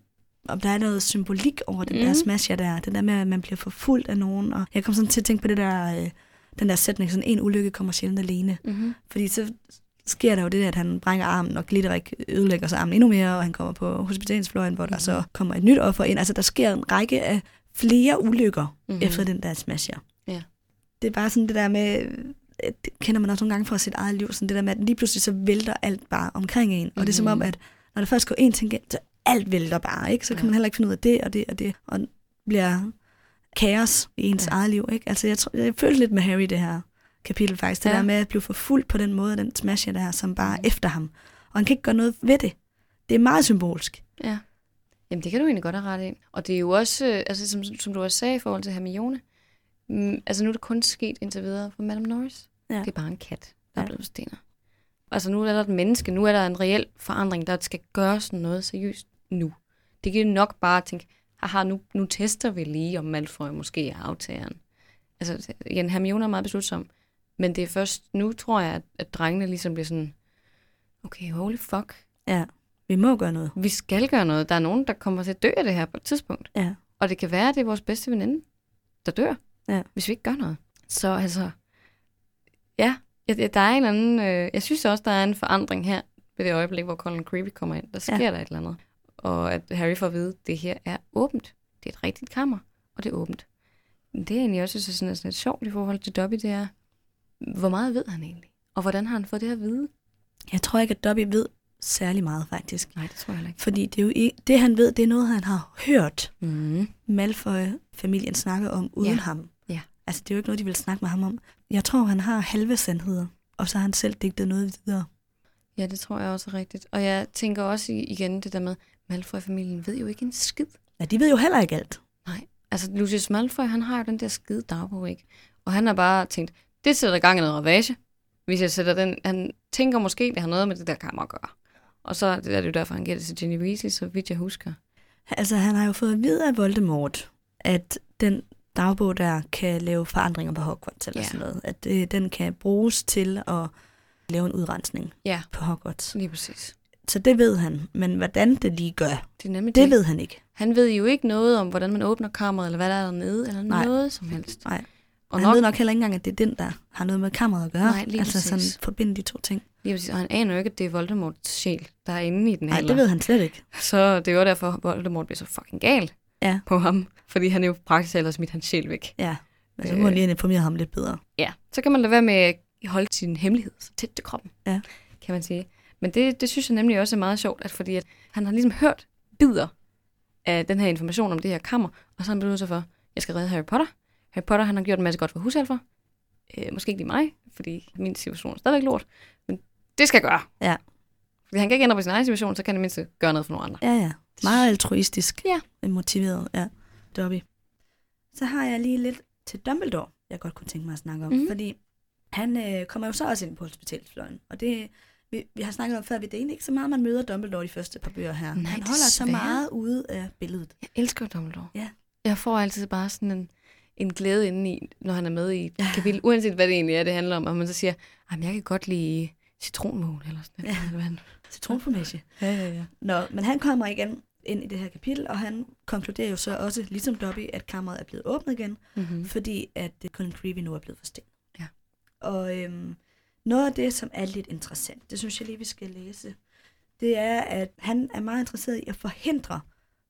om der er noget symbolik over den mm. der Mhm. smasher der. Den der med, at man bliver forfulgt af nogen. Og jeg kom sådan til at tænke på det der, øh, den der sætning, sådan en ulykke kommer sjældent alene. Mm-hmm. Fordi så sker der jo det, at han brænger armen, og Glitterik ødelægger sig armen endnu mere, og han kommer på hospitalsfløjen, hvor der Mhm. så kommer et nyt offer ind. Altså, der sker en række af flere ulykker Mhm. mm. efter den der smasher. Ja. Det er bare sådan det der med, det kender man også nogle gange fra sit eget liv, sådan det der med, at lige pludselig så vælter alt bare omkring en. Og det er som om, Mhm. at når der først går en ting galt, så alt vælter bare, ikke? Så kan Ja. man heller ikke finde ud af det og det og det, og bliver kaos i ens Ja. eget liv, ikke? Altså, jeg, tror, jeg følte lidt med Harry det her kapitel faktisk, det Ja. der med at blive forfulgt på den måde, den smasher der, som bare Mhm. efter ham. Og han kan ikke gøre noget ved det. Det er meget symbolsk. Ja. Jamen, det kan du egentlig godt have ret i. Og det er jo også, øh, altså, som, som du også sagde i forhold til Hermione, mm, altså nu er det kun sket indtil videre for Madame Norris. Ja. Det er bare en kat, der er Ja. blevet stener. Altså nu er der et menneske, nu er der en reel forandring, der skal gøres noget seriøst nu. Det jo nok bare tænke, haha, nu, nu tester vi lige, om Malfoy måske er aftageren. Altså, igen, Hermione er meget beslutsom, men det er først nu, tror jeg, at, at drengene ligesom bliver sådan, okay, holy fuck, Ja, vi må gøre noget. vi skal gøre noget. Der er nogen, der kommer til at dø af det her på et tidspunkt. Ja. Og det kan være, at det er vores bedste veninde, der dør, Ja. hvis vi ikke gør noget. Så altså, ja, der er en anden, øh, jeg synes også, der er en forandring her ved det øjeblik, hvor Colin Creevy kommer ind. Der sker Ja. der et eller andet. Og at Harry får at vide, at det her er åbent. Det er et rigtigt kammer, og det er åbent. Men Det er egentlig også synes sådan, er sådan lidt sjovt i forhold til Dobby, det er, hvor meget ved han egentlig? Og hvordan har han fået det at vide? Jeg tror ikke, at Dobby ved særlig meget, faktisk. Nej, det tror jeg ikke. Fordi det, er jo ikke, det han ved, det er noget, han har hørt Mm. Malfoy-familien snakke om uden Ja. ham. Altså, det er jo ikke noget, de vil snakke med ham om. Jeg tror, han har halve sandheder, og så har han selv digtet noget videre. Ja, det tror jeg også er rigtigt. Og jeg tænker også igen det der med, Malfoy-familien ved jo ikke en skid. Ja, de ved jo heller ikke alt. Nej, altså Lucius Malfoy, han har jo den der skide dagbog, ikke? Og han har bare tænkt, det sætter gang i noget ravage. Hvis jeg sætter den, han tænker måske, det har noget med det der kammer at gøre. Og så er det jo derfor, han giver det til Ginny Weasley, så vidt jeg husker. Altså, han har jo fået at vide af Voldemort, at den dagbog der kan lave forandringer på Hogwarts eller Ja. sådan noget. At øh, den kan bruges til at lave en udrensning Ja. på Hogwarts. Lige præcis. Så det ved han, men hvordan det lige gør, Det er nemlig det det. ved han ikke. Han ved jo ikke noget om, hvordan man åbner kammeret, eller hvad der er dernede, eller Nej. noget som helst. Nej. Og han nok, ved nok heller ikke engang, at det er den, der har noget med kammeret at gøre. Nej, lige altså præcis. sådan forbinde de to ting. lige præcis, og han aner jo ikke, at det er Voldemorts sjæl, der er inde i den Nej, det ved han slet ikke. (laughs) Så det er jo derfor, at Voldemort bliver så fucking gal Ja. på ham. Fordi han jo praktisk talt har smidt hans sjæl væk. Ja, men så må han lige informere ham lidt bedre. Ja, så kan man lade være med at holde sin hemmelighed så tæt til kroppen, Ja. kan man sige. Men det, det synes jeg nemlig også er meget sjovt, at fordi at han har ligesom hørt bidder af den her information om det her kammer, og så har han besluttet sig for, jeg skal redde Harry Potter. Harry Potter, han har gjort en masse godt for husalfer. Øh, måske ikke lige mig, fordi min situation er stadigvæk lort, men det skal jeg gøre. Ja. Fordi han kan ikke ændre på sin egen situation, så kan han mindst gøre noget for nogle andre. Ja, ja. Meget altruistisk. Ja. Motiveret, ja. Dobby. Så har jeg lige lidt til Dumbledore, jeg godt kunne tænke mig at snakke om. Mm. Fordi han øh, kommer jo så også ind på hospitalsfløjen. Og det, vi, vi har snakket om før, at det er egentlig ikke så meget, man møder Dumbledore de første par bøger her. Nej, han holder så desværre. meget ude af billedet. Jeg elsker Dumbledore. Ja. Jeg får altid bare sådan en, en glæde indeni, når han er med i et Ja. kapitel, uanset hvad det egentlig er, det handler om. Og man så siger, at jeg kan godt lide citronmål eller sådan noget. Ja. Citronformage. ja, ja, ja. Nå, men han kommer igen ind i det her kapitel, og han konkluderer jo så også, ligesom Dobby, at kammeret er blevet åbnet igen, Mm-hmm. fordi at øh, Colin Creevy nu er blevet forstenet. Ja. Og øhm, noget af det, som er lidt interessant, det synes jeg lige, vi skal læse, det er, at han er meget interesseret i at forhindre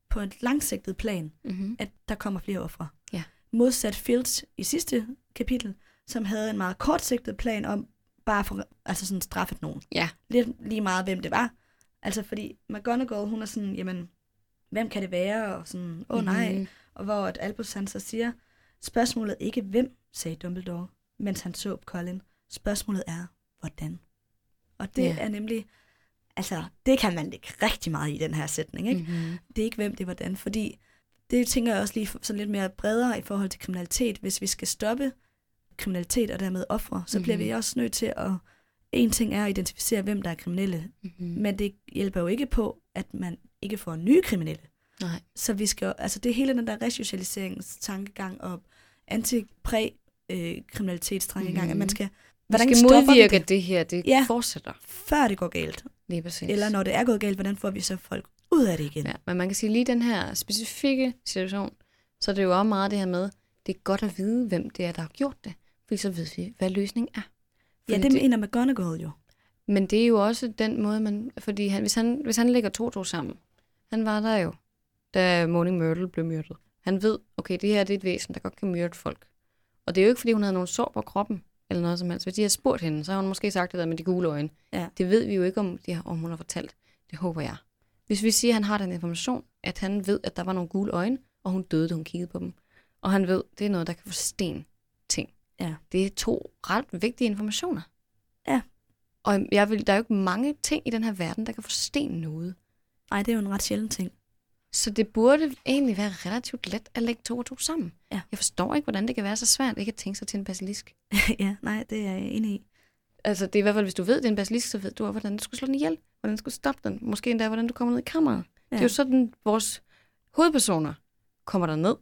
på et langsigtet plan, Mm-hmm. at der kommer flere ofre. Ja. Modsat Fields i sidste kapitel, som havde en meget kortsigtet plan om bare at få, altså sådan straffet nogen. Ja. Lidt lige meget, hvem det var. Altså fordi McGonagall, hun er sådan, jamen, hvem kan det være? Og sådan, åh oh, nej. Mhm. Og hvor at Albus han så siger, spørgsmålet ikke hvem, sagde Dumbledore, mens han så på Colin. Spørgsmålet er, hvordan? Og det yeah. er nemlig, altså, det kan man lægge rigtig meget i den her sætning, ikke? Mm-hmm. Det er ikke hvem, det er hvordan, fordi det tænker jeg også lige sådan lidt mere bredere i forhold til kriminalitet. Hvis vi skal stoppe kriminalitet og dermed ofre, så mm-hmm. bliver Mhm. vi også nødt til at... En ting er at identificere, hvem der er kriminelle, Mm-hmm. men det hjælper jo ikke på, at man ikke får nye kriminelle. Nej. Så vi skal, altså det hele den der resocialiseringstankegang og anti-præ-kriminalitetstankegang, mm-hmm. at man skal, Hvordan skal modvirke, det, det her det Ja. fortsætter. før det går galt? Lige præcis. Eller når det er gået galt, hvordan får vi så folk ud af det igen? Ja, men man kan sige lige den her specifikke situation, så er det jo også meget det her med, det er godt at vide, hvem det er, der har gjort det. Fordi så ved vi, hvad løsningen er. Ja det mener McGonagall jo. Men det er jo også den måde, man... Fordi han, hvis, han, hvis han lægger to to sammen, han var der jo, da Morning Myrtle blev myrdet. Han ved, okay, det her det er et væsen, der godt kan myrde folk. Og det er jo ikke, fordi hun havde nogen sår på kroppen, eller noget som helst. Hvis de havde spurgt hende, så har hun måske sagt det der med de gule øjne. Ja. Det ved vi jo ikke, om, de har, om hun har fortalt. Det håber jeg. Hvis vi siger, at han har den information, at han ved, at der var nogle gule øjne, og hun døde, da hun kiggede på dem. Og han ved, det er noget, der kan forsten ting. Ja. Det er to ret vigtige informationer. Ja. Og jeg vil, der er jo ikke mange ting i den her verden, der kan forsten noget. Nej, det er jo en ret sjælden ting. Så det burde egentlig være relativt let at lægge to og to sammen. Ja. Jeg forstår ikke, hvordan det kan være så svært ikke at tænke sig til en basilisk. (laughs) ja, nej, det er jeg enig i. Altså, det er i hvert fald, hvis du ved, det er en basilisk, så ved du også, hvordan du skulle slå den ihjel. Hvordan du skulle stoppe den. Måske endda, hvordan du kommer ned i kammeret. Ja. Det er jo sådan, vores hovedpersoner kommer der ned.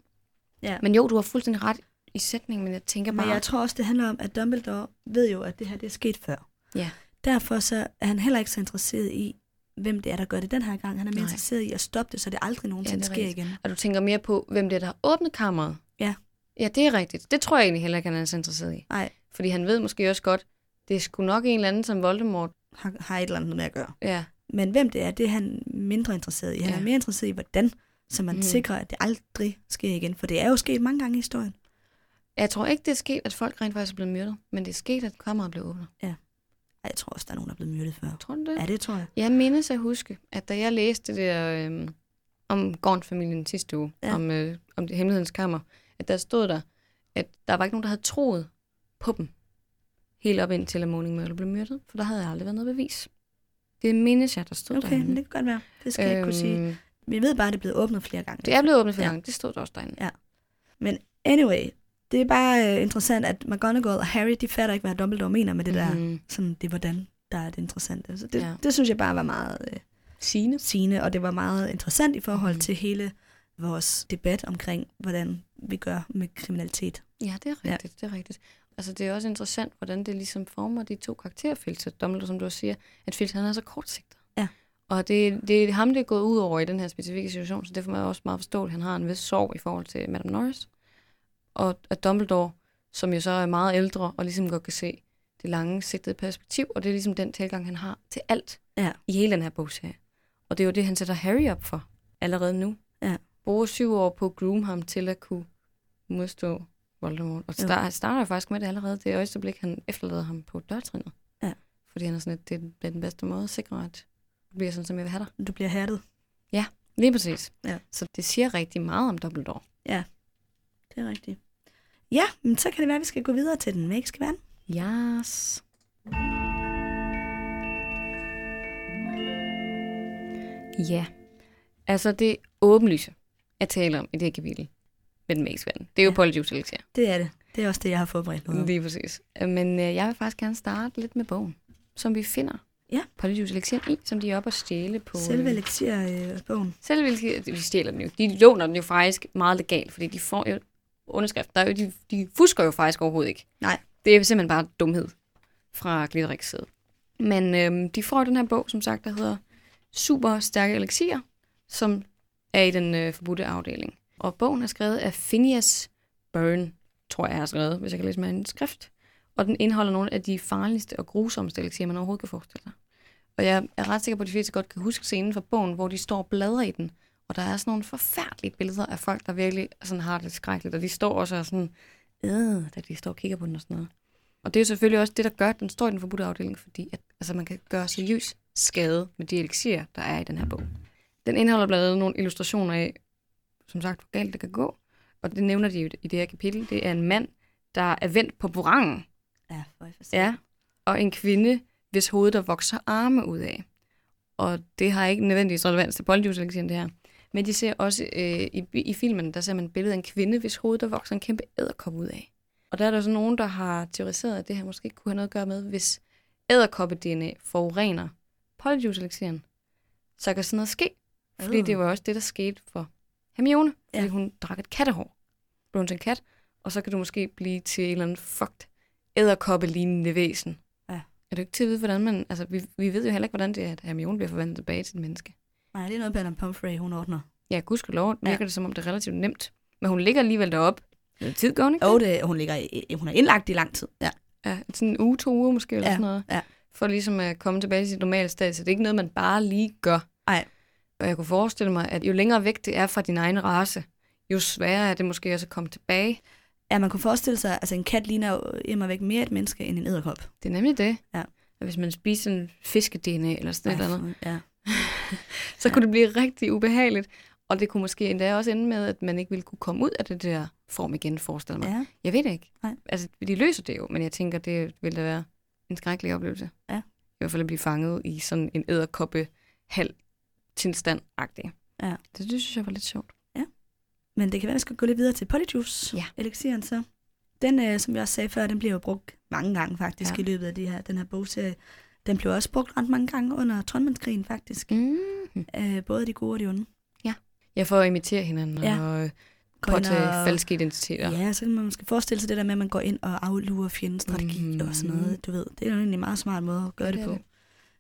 Ja. Men jo, du har fuldstændig ret i sætningen, men jeg tænker bare... Men jeg tror også, det handler om, at Dumbledore ved jo, at det her det er sket før. Ja. Derfor så er han heller ikke så interesseret i, hvem det er, der gør det den her gang. Han er mere interesseret i at stoppe det, så det aldrig nogensinde det er sker rigtigt. igen. Og du tænker mere på, hvem det er, der har åbnet kammeret. Ja. Ja, det er rigtigt. Det tror jeg egentlig heller ikke, han er så interesseret i. Nej, Fordi han ved måske også godt, det er sgu nok en eller anden som Voldemort. har, har et eller andet med at gøre. Ja, Men hvem det er, det er han mindre interesseret i. Han Ja. er mere interesseret i, hvordan, så man mm. sikrer, at det aldrig sker igen. For det er jo sket mange gange i historien. Jeg tror ikke, det er sket, at folk rent faktisk er blevet myrdet, men det er sket, at kammeret blev åbnet. Ej, jeg tror også, der er nogen, der er blevet myrdet før. Tror du det? Ja, det tror jeg. Jeg mindes at huske, at da jeg læste det der øhm, om Gorn-familien sidste uge, Ja. ja. om, øh, om det hemmelighedens kammer, at der stod der, at der var ikke nogen, der havde troet på dem, helt op indtil at Morning Myrtle blev myrdet, for der havde aldrig været noget bevis. Det mindes jeg, der stod Okay, derinde. men det kan godt være. Det skal jeg ikke kunne sige. Vi ved bare, at det er blevet åbnet flere gange. Det er blevet åbnet for Ja. ja. det stod der også derinde. Ja. Men anyway, det er bare uh, interessant, at McGonagall og Harry, de fatter ikke, hvad Dumbledore mener med det der, Mhm. sådan det er hvordan, der er det interessante. Så det, ja. Det synes jeg bare var meget uh, Signe. sigende, og det var meget interessant i forhold Mhm. til hele vores debat omkring, hvordan vi gør med kriminalitet. Ja, det er rigtigt, ja. det er rigtigt. Altså, det er også interessant, hvordan det ligesom former de to karakterfilter. Dumbledore, som du også siger, at filteren er så kortsigtet. Ja. Og det, det er ham, det er gået ud over i den her specifikke situation, så derfor er jeg også meget forståeligt, han har en vis sorg i forhold til Madame Norris. Og at Dumbledore, som jo så er meget ældre, og ligesom godt kan se det lange sigtede perspektiv, og det er ligesom den tilgang, han har til alt Ja. i hele den her bogserie. Og det er jo det, han sætter Harry op for allerede nu. Ja. Bruger syv år på at groom ham til at kunne modstå Voldemort. Og start, han starter faktisk med det allerede. Det øjeblik, han efterlader ham på dørtrinnet. Ja. Fordi han er sådan, at det er den- bedste måde at sikre, at det bliver sådan, som jeg vil have dig. Du bliver hærdet. Lige præcis. Ja. Så det siger rigtig meget om Dumbledore. Det er rigtigt. Ja, men så kan det være, at vi skal gå videre til den magiske vand. Yes. Ja. Altså det åbenlyse at tale om i det her kapitel med den magiske vand. Det er jo Ja. Polyjuice Elixir. Det er det. Det er også det, jeg har forberedt noget om. Lige præcis. Men øh, jeg vil faktisk gerne starte lidt med bogen, som vi finder Ja. Polyjuice Elixir i, som de er oppe at stjæle på... Selve øh, elixir-bogen. Selve Elixir, de stjæler den jo. De låner den jo faktisk meget legalt, fordi de får jo underskrift. Der er jo, de, de fusker jo faktisk overhovedet ikke. Nej. Det er simpelthen bare dumhed fra Glitterix side. Men øhm, de får den her bog, som sagt, der hedder Super Stærke Elixier, som er i den øh, forbudte afdeling. Og bogen er skrevet af Phineas Byrne, tror jeg, jeg har skrevet, hvis jeg kan læse med en skrift. Og den indeholder nogle af de farligste og grusomste elixier, man overhovedet kan forestille sig. Og jeg er ret sikker på, at de fleste godt kan huske scenen fra bogen, hvor de står og bladrer i den. Og der er sådan nogle forfærdelige billeder af folk, der virkelig sådan har det skrækkeligt. Og de står også og sådan, øh, da de står og kigger på den og sådan noget. Og det er selvfølgelig også det, der gør, at den står i den forbudte afdeling, fordi at, altså, man kan gøre seriøs skade med de elixier, der er i den her bog. Den indeholder blandt andet nogle illustrationer af, som sagt, hvor galt det kan gå. Og det nævner de jo i det her kapitel. Det er en mand, der er vendt på burangen. Ja, for jeg Ja. Og en kvinde, hvis hoved, der vokser arme ud af. Og det har ikke nødvendigvis relevans til polyjuice det her. Men de ser også øh, i, i filmen, der ser man et billede af en kvinde, hvis hoved, der vokser en kæmpe æderkop ud af. Og der er der så nogen, der har teoriseret, at det her måske kunne have noget at gøre med, hvis æderkoppe-DNA forurener polyjuice så kan sådan noget ske. Fordi Øh. det var også det, der skete for Hermione, fordi Ja. hun drak et kattehår. Blev hun til en kat, og så kan du måske blive til en eller anden fucked æderkoppe-lignende væsen. Ja. Er du ikke til at vide, hvordan man... Altså, vi, vi ved jo heller ikke, hvordan det er, at Hermione bliver forvandlet tilbage til et menneske. Nej, det er noget, Madame Pomfrey, hun ordner. Ja, gudskelov Ja. virker det, som om det er relativt nemt. Men hun ligger alligevel derop. Noget tid går ikke? Og det, hun, ligger i, hun er indlagt i lang tid. Ja. Ja, sådan en uge, to uger måske, eller Ja, sådan noget. ja. For ligesom at komme tilbage til sit normale sted. Så det er ikke noget, man bare lige gør. Nej. Og jeg kunne forestille mig, at jo længere væk det er fra din egen race, jo sværere er det måske også at komme tilbage. Ja, man kunne forestille sig, altså en kat ligner jo væk mere et menneske end en æderkop. Det er nemlig det. Ja. At hvis man spiser en fiske-DNA eller sådan et eller andet, Ja. (laughs) så kunne det blive rigtig ubehageligt. Og det kunne måske endda også ende med, at man ikke ville kunne komme ud af det der form igen, forestiller mig. ja. Jeg ved det ikke. Nej. Altså, de løser det jo, men jeg tænker, det ville da være en skrækkelig oplevelse. Ja. I hvert fald at blive fanget i sådan en æderkoppe halv tilstand -agtig. Ja. Det, det synes jeg var lidt sjovt. Men det kan være, at jeg skal gå lidt videre til Polyjuice, Ja. elixiren så. Den, øh, som jeg også sagde før, den bliver jo brugt mange gange faktisk Ja. ja. i løbet af de her, den her bogserie. Den blev også brugt ret mange gange under Trondmandskrigen faktisk. Mm. Øh, både de gode og de onde. Jeg får at imitere hinanden Ja. og påtage og- falske identiteter. Ja, så kan man måske forestille sig det der med, at man går ind og aflurer fjendens strategi mm. og sådan noget. Du ved, det er jo egentlig en meget smart måde at gøre Ja, det, det på. det.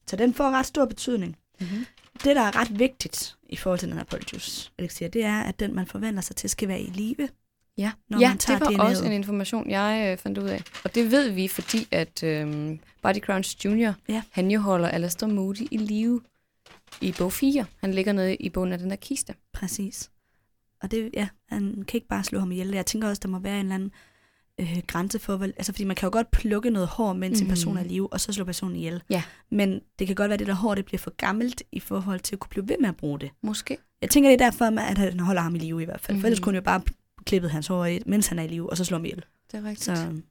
Så den får ret stor betydning. Mm-hmm. Det, der er ret vigtigt i forhold til den her Polyjuice elixir, det er, at den, man forvandler sig til, skal være i live. Ja, Når ja man tager det var DNA'et. også en information, jeg øh, fandt ud af. Og det ved vi, fordi at øh, Barty Crouch Jr., Ja. han jo holder Alastair Moody i live i bog 4. Han ligger nede i bogen af den der kiste. Præcis. Og det, ja, han kan ikke bare slå ham ihjel. Jeg tænker også, der må være en eller anden øh, grænse for, hvor, altså fordi man kan jo godt plukke noget hår, mens mm-hmm. en person er i live, og så slå personen ihjel. Ja. Men det kan godt være, at det der hår, det bliver for gammelt i forhold til at kunne blive ved med at bruge det. Måske. Jeg tænker, det er derfor, at han holder ham i live i hvert fald. Mm-hmm. For ellers Mhm. kunne han jo bare klippet hans hår, i, mens han er i live, og så slå ham ihjel. Det er rigtigt. Så,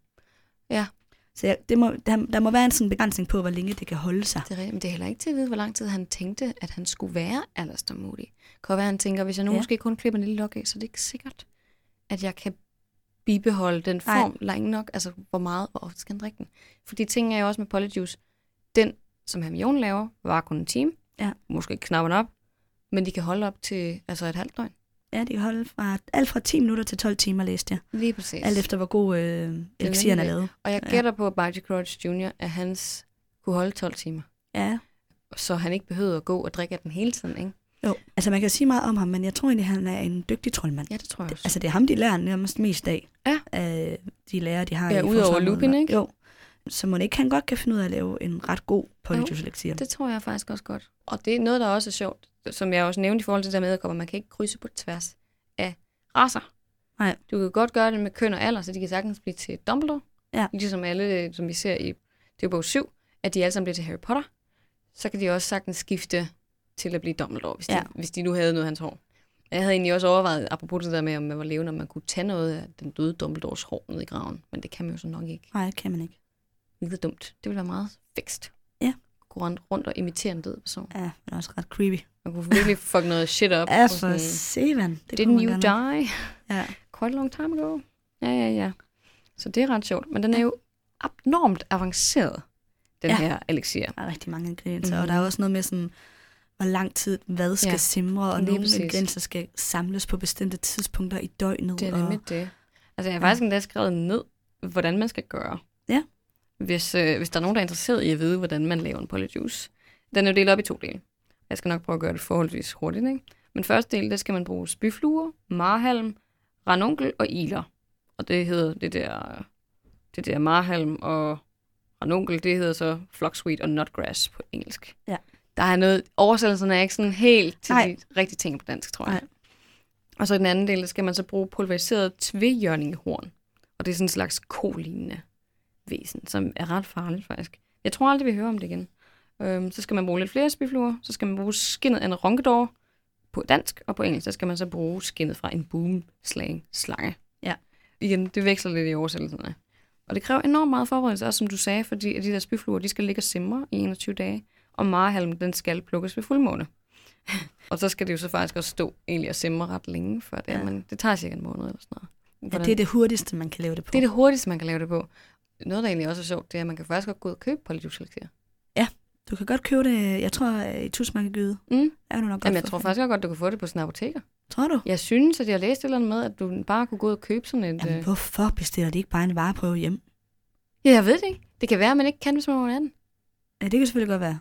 Ja. så ja, det må, der, der må være en sådan begrænsning på, hvor længe det kan holde sig. Det er rigtigt, men det er heller ikke til at vide, hvor lang tid han tænkte, at han skulle være Alastair Moody. Det kan være, at han tænker, hvis jeg nu Ja. måske kun klipper en lille lok af, så er det ikke sikkert, at jeg kan bibeholde den form længe nok. Altså, hvor meget og ofte skal han drikke den? Fordi ting er jo også med Polyjuice. Den, som Hermione laver, var kun en time. Ja. Måske ikke knappen op. Men de kan holde op til altså et halvt døgn. Ja, de kan holde fra, alt fra 10 minutter til 12 timer, læste jeg. Lige præcis. Alt efter, hvor god øh, elixiren er lavet. Og jeg Ja. gætter på, at Barty Crouch Jr., at hans kunne holde 12 timer. Ja, Så han ikke behøvede at gå og drikke af den hele tiden, ikke? Jo, altså man kan sige meget om ham, men jeg tror egentlig, han er en dygtig troldmand. Ja, det tror jeg også. Altså det er ham, de lærer nærmest mest af. Ja. Af de lærer, de har Ja, i udover. Lupin, ikke? Jo. Så må ikke han godt kan finde ud af at lave en ret god elixir. Det tror jeg faktisk også godt. Og det er noget, der også er sjovt, som jeg også nævnte i forhold til det der med æderkopper. Man kan ikke krydse på tværs af raser. Nej. Du kan godt gøre det med køn og alder, så de kan sagtens blive til Dumbledore. Ja. Ligesom alle, som vi ser i det er bog 7, at de alle sammen bliver til Harry Potter. Så kan de også sagtens skifte til at blive Dumbledore, hvis de, Ja. hvis de nu havde noget af hans hår. Jeg havde egentlig også overvejet, apropos det der med, om man var levende, om man kunne tage noget af den døde Dumbledores hår ned i graven. Men det kan man jo så nok ikke. Nej, det kan man ikke. Det er dumt. Det ville være meget fikst. Ja. Gå rundt- og imitere en død person. Ja, men det er også ret creepy. Man kunne virkelig fuck noget shit op. Ja, og for sevan. Det Didn't you die? Ja. Quite a long time ago. Ja, ja, ja. Så det er ret sjovt. Men den er jo abnormt avanceret, den Ja. her elixir. Der er rigtig mange ingredienser, Mhm. mm-hmm. og der er også noget med sådan, hvor lang tid hvad skal Ja, ja, simre, og nogle ingredienser skal samles på bestemte tidspunkter i døgnet. Det er og, nemlig det. Altså, jeg har Ja. faktisk endda skrevet ned, hvordan man skal gøre. Hvis, øh, hvis der er nogen, der er interesseret i at vide, hvordan man laver en polyjuice. Den er jo delt op i to dele. Jeg skal nok prøve at gøre det forholdsvis hurtigt, ikke? Men første del, der skal man bruge spyfluer, marhalm, ranunkel og iler. Og det hedder det der, det der marhalm og ranunkel, det hedder så flocksweet og nutgrass på engelsk. Ja. Der er noget, oversættelserne er ikke sådan helt til Nej. de rigtige ting på dansk, tror jeg. Nej. Og så i den anden del, der skal man så bruge pulveriseret tvehjørningehorn. Og det er sådan en slags kolignende væsen, som er ret farligt faktisk. Jeg tror aldrig, vi hører om det igen. Øhm, så skal man bruge lidt flere spyfluer. Så skal man bruge skinnet af en ronkedår på dansk, og på engelsk, der skal man så bruge skinnet fra en boomslang slange. Ja. Igen, det veksler lidt i oversættelserne. Og det kræver enormt meget forberedelse, også som du sagde, fordi de der spyfluer, de skal ligge og simre i 21 dage, og marhalm, den skal plukkes ved fuldmåne. (laughs) og så skal det jo så faktisk også stå egentlig og simre ret længe, før det, Ja. men det tager cirka en måned eller sådan noget. Ja, det er det hurtigste, man kan lave det på. det er det hurtigste, man kan lave det på. Noget, der egentlig også er sjovt, det er, at man kan faktisk godt gå ud og købe polyjuice elixir. Du kan godt købe det, jeg tror, i Tusmarkegyde. Mm. Er du nok godt Jamen, jeg tror faktisk godt, du kan få det på sådan en apoteker. Tror du? Jeg synes, at jeg har læst et eller andet med, at du bare kunne gå ud og købe sådan et... Jamen, øh... hvorfor bestiller de ikke bare en vareprøve hjem? Ja, jeg ved det ikke. Det kan være, at man ikke kan, hvis man er under 18. Ja, det kan selvfølgelig godt være.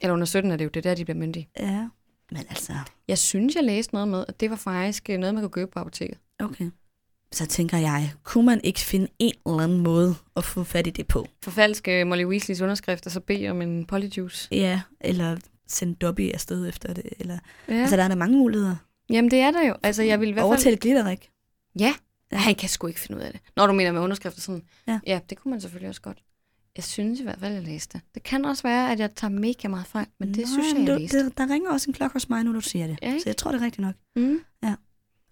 Eller under 17 er det jo, det er der, de bliver myndige. Ja, men altså, Jeg synes, jeg læste noget med, at det var faktisk øh, noget, man kunne købe på apoteket. okay. Så tænker jeg, kunne man ikke finde en eller anden måde at få fat i det på? Forfalske Molly Weasleys underskrift, og så bede om en polyjuice. Ja, eller sende Dobby afsted efter det. Eller... Ja. Altså, der er der mange muligheder. Jamen, det er der jo. Altså, jeg vil i hvert fald... Overtale glitterik. Ja, han kan sgu ikke finde ud af det. Når du mener med underskrifter sådan. Ja. ja, det kunne man selvfølgelig også godt. Jeg synes i hvert fald, jeg læste det. Det kan også være, at jeg tager mega meget fejl, men det Nej, synes jeg, jeg du- læste. det, Der ringer også en klokke hos mig, nu du siger det. Ja, ikke? Så jeg tror, det er rigtigt nok. Mm. Ja.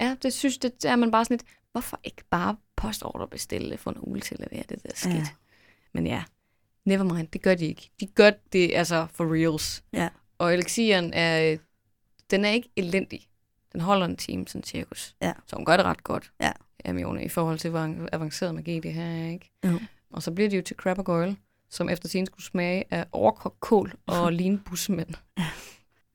Ja, det synes det er man bare sådan lidt, hvorfor ikke bare postordre bestille for en uge til at levere det der skidt? Ja. Ja. Men ja, never mind, det gør de ikke. De gør det altså for reals. Ja. Og elixiren er, den er ikke elendig. Den holder en time, sådan cirkus. Ja. Så hun gør det ret godt, Ja. Hermione, i forhold til, hvor avanceret magi det her er, ikke? Jo. Og så bliver det jo til Crab Goyle, som efter sin skulle smage af overkogt kål og (laughs) linbussemænd.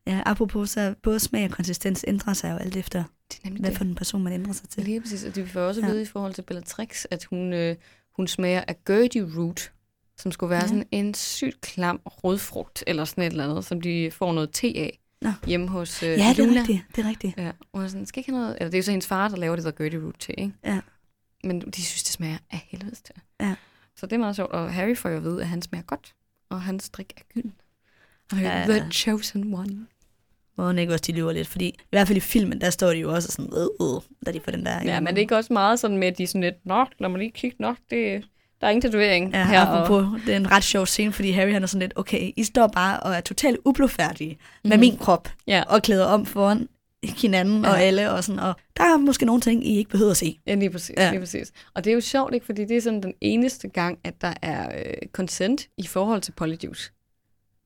Ja, apropos, så både smag og konsistens ændrer sig jo alt efter, Det er nemlig hvad det. for en person man ændrer sig til. Lige præcis, og det vi får også at vide i forhold til Bellatrix, at hun, øh, hun smager af Gertie root, som skulle være Ja. sådan en sygt klam rodfrugt, eller sådan et eller andet, som de får noget te af Nå. hjemme hos øh, Ja, det er Luna. rigtigt. Det er rigtigt. Ja, og sådan, skal ikke have noget, eller det er jo så hendes far, der laver det der Gertie root te, ikke? Ja. Men de synes, det smager af helvede til. Ja. Så det er meget sjovt, og Harry får jo at vide, at han smager godt, og hans drik er gylden. Og ja. The chosen one. Må hun ikke også, de lyver lidt, fordi i hvert fald i filmen, der står de jo også sådan, øh, øh, da de får den der... Ja, men det er ikke også meget sådan med, at de er sådan lidt, nå, lad mig lige kigge, nå, det, der er ingen tatovering Ja, her. her, og- apropos, det er en ret sjov scene, fordi Harry han er sådan lidt, okay, I står bare og er totalt ublufærdige mm-hmm. med Mhm. min krop, Ja. og klæder om foran hinanden ja. Og alle, og sådan, og der er måske nogle ting, I ikke behøver at se. Ja, lige præcis, Ja. ja. lige præcis. Og det er jo sjovt, ikke? Fordi det er sådan den eneste gang, at der er øh, consent i forhold til polyjuice.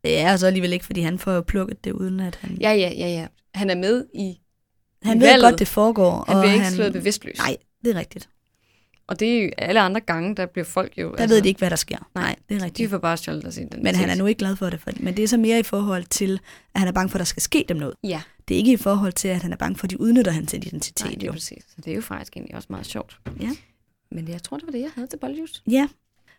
Det er så alligevel ikke, fordi han får plukket det, uden at han... Ja, ja, ja, ja. Han er med i... han i ved valget. godt, det foregår. Han og bliver ikke han... slået bevidstløs. Nej, det er rigtigt. Og det er jo alle andre gange, der bliver folk jo... Der altså, ved de ikke, hvad der sker. Nej, det er De rigtigt. får bare stjålet deres identitet. Men han er nu ikke glad for det. For, men det er så mere i forhold til, at han er bange for, at der skal ske dem noget. Ja, Det er ikke i forhold til, at han er bange for, at de udnytter hans identitet. nej, det er jo. præcis. Så det er jo faktisk egentlig også meget sjovt. Ja. Men jeg tror, det var det, jeg havde til polyjuice. Ja.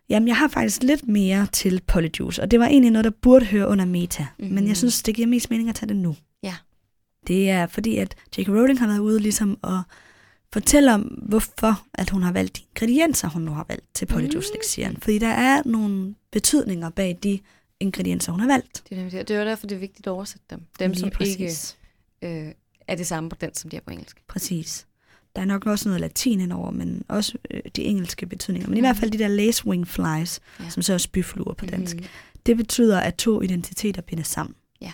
Jamen, jeg har faktisk lidt mere til Polyjuice, og det var egentlig noget, der burde høre under meta. Mm-hmm. Men jeg synes, det giver mest mening at tage det nu. Ja. Det er fordi, at J.K. Rowling har været ude ligesom at fortælle om, hvorfor at hun har valgt de ingredienser, hun nu har valgt til polyjuice lexieren. Fordi der er nogle betydninger bag de ingredienser, hun har valgt. Det er, det. det er jo derfor, det er vigtigt at oversætte dem. Dem, Lige som præcis. ikke øh, er det samme på dansk, som de er på engelsk. Præcis. Der er nok også noget latin indover, men også øh, de engelske betydninger. Men i hvert fald de der lacewing flies, ja. Som så er spyfluer på dansk. Mhm. Det betyder, at to identiteter binder sammen. Ja.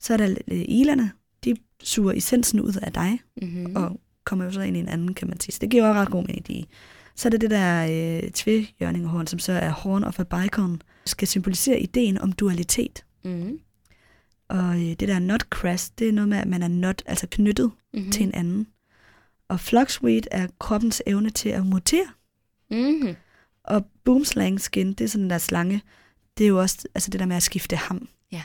Så er der øh, ilerne, de suger essensen ud af dig, mm. og kommer jo så ind i en anden, kan man sige. Så det giver jo ret god mening. De. Så er der det der øh, tvehjørningehorn, som så er horn of a bicon, skal symbolisere ideen om dualitet. Mm-hmm. Og øh, det der nutcrass, det er noget med, at man er nut, altså knyttet Mm-hmm. mm. til en anden. Og fluxweed er kroppens evne til at mutere. Mm-hmm. Og boomslang skin, det er sådan der slange, det er jo også altså det der med at skifte ham. Ja.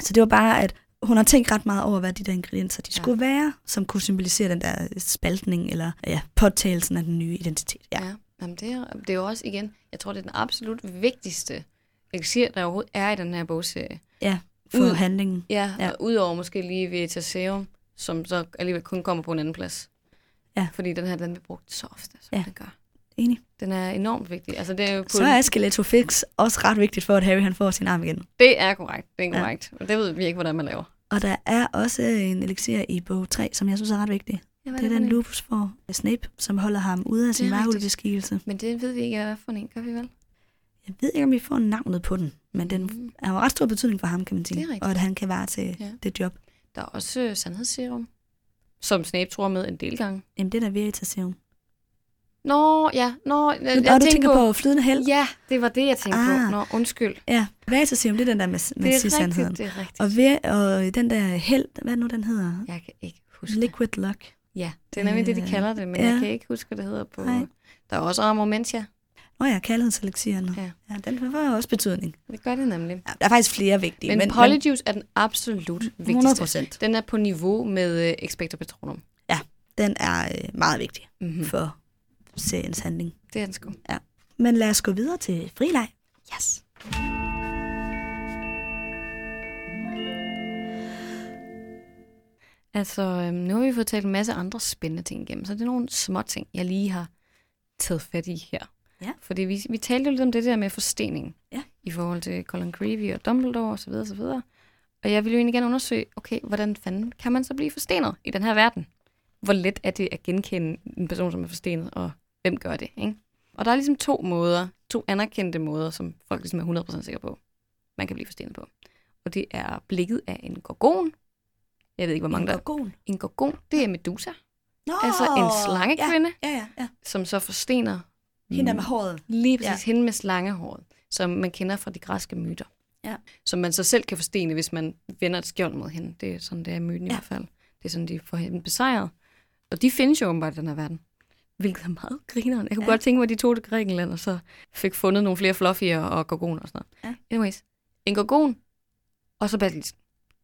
Så det var bare, at hun har tænkt ret meget over, hvad de der ingredienser de Ja. skulle være, som kunne symbolisere den der spaltning, eller ja, påtagelsen af den nye identitet. Ja. Ja. Jamen, det, er, det er jo også igen, jeg tror, det er den absolut vigtigste elixir, der overhovedet er i den her bogserie. Ja, for Ud. handlingen. Ja, Ja. udover måske lige Vitaserum, som så alligevel kun kommer på en anden plads. Ja. Fordi den her, den bliver brugt så ofte, som Ja. den gør. Enig. Den er enormt vigtig. Altså, det er jo på, Så er Skeleto Fix også ret vigtigt for, at Harry han får sin arm igen. Det er korrekt, det er Ja. korrekt. Og det ved vi ikke, hvordan man laver. Og der er også en elixir i bog 3, som jeg synes er ret vigtig. Ja, Det er den Lupus af Snape, som holder ham ude af sin varulveskikkelse. Men det ved vi ikke, hvad for en, gør vi vel? Jeg ved ikke, om vi får navnet på den, men den Mm. har ret stor betydning for ham, kan man sige. Og at han kan vare til Ja. det job. Der er også sandhedsserum, som Snape tror med en del gange. Jamen, det er der Veritaserum. Nå, ja. Nå, jeg, Og jeg du tænker på, flydende held? Ja, det var det, jeg tænkte Ah. på. Nå, undskyld. Ja, Veritaserum, det er den der med, med Det er rigtigt, det er rigtigt. Og, ved, og den der held, hvad er nu den hedder? Jeg kan ikke huske. Liquid Luck. Ja, det er nemlig det, de Øh, kalder det, men ja. jeg kan ikke huske, hvad det hedder på... Nej. Der er også Armamentia. Nå ja, kærlighedselixirerne. Ja. ja, den får også betydning. Det gør det nemlig. Ja, der er faktisk flere vigtige. Men, men Polyjuice er den absolut vigtigste. 100 procent. Den er på niveau med uh, Expector Patronum. Den er øh, meget vigtig Mm-hmm. for seriens handling. Det er den sgu. Men lad os gå videre til frileg. Yes. Altså, øhm, nu har vi fået talt en masse andre spændende ting igennem, så det er nogle små ting, jeg lige har taget fat i her. Ja. Fordi vi, vi talte jo lidt om det der med forstening Ja. i forhold til Colin Creevy og Dumbledore osv. osv. Og jeg ville jo egentlig gerne undersøge, okay, hvordan fanden kan man så blive forstenet i den her verden? Hvor let er det at genkende en person, som er forstenet, og hvem gør det? Ikke? Og der er ligesom to måder, to anerkendte måder, som folk ligesom er 100% sikre på, man kan blive forstenet på. Og det er blikket af en gorgon. Jeg ved ikke, hvor mange der er. Gorgon. En gorgon, det er Medusa, Nå, altså en slangekvinde, Ja, ja, ja. som så forstener Hende der med håret. Lige præcis, Ja. hende med slangehåret, som man kender fra de græske myter. Ja. Som man så selv kan forstene, hvis man vender et skjold mod hende. Det er sådan, det er myten ja. i hvert fald. Det er sådan, de får hende besejret. Og de findes jo åbenbart i den her verden. Hvilket er meget grineren. Jeg kunne Ja. godt tænke mig, at de tog til Grækenland, og så fik fundet nogle flere fluffier og gorgoner og sådan noget. Ja. Anyways, en gorgon, og så basilisk.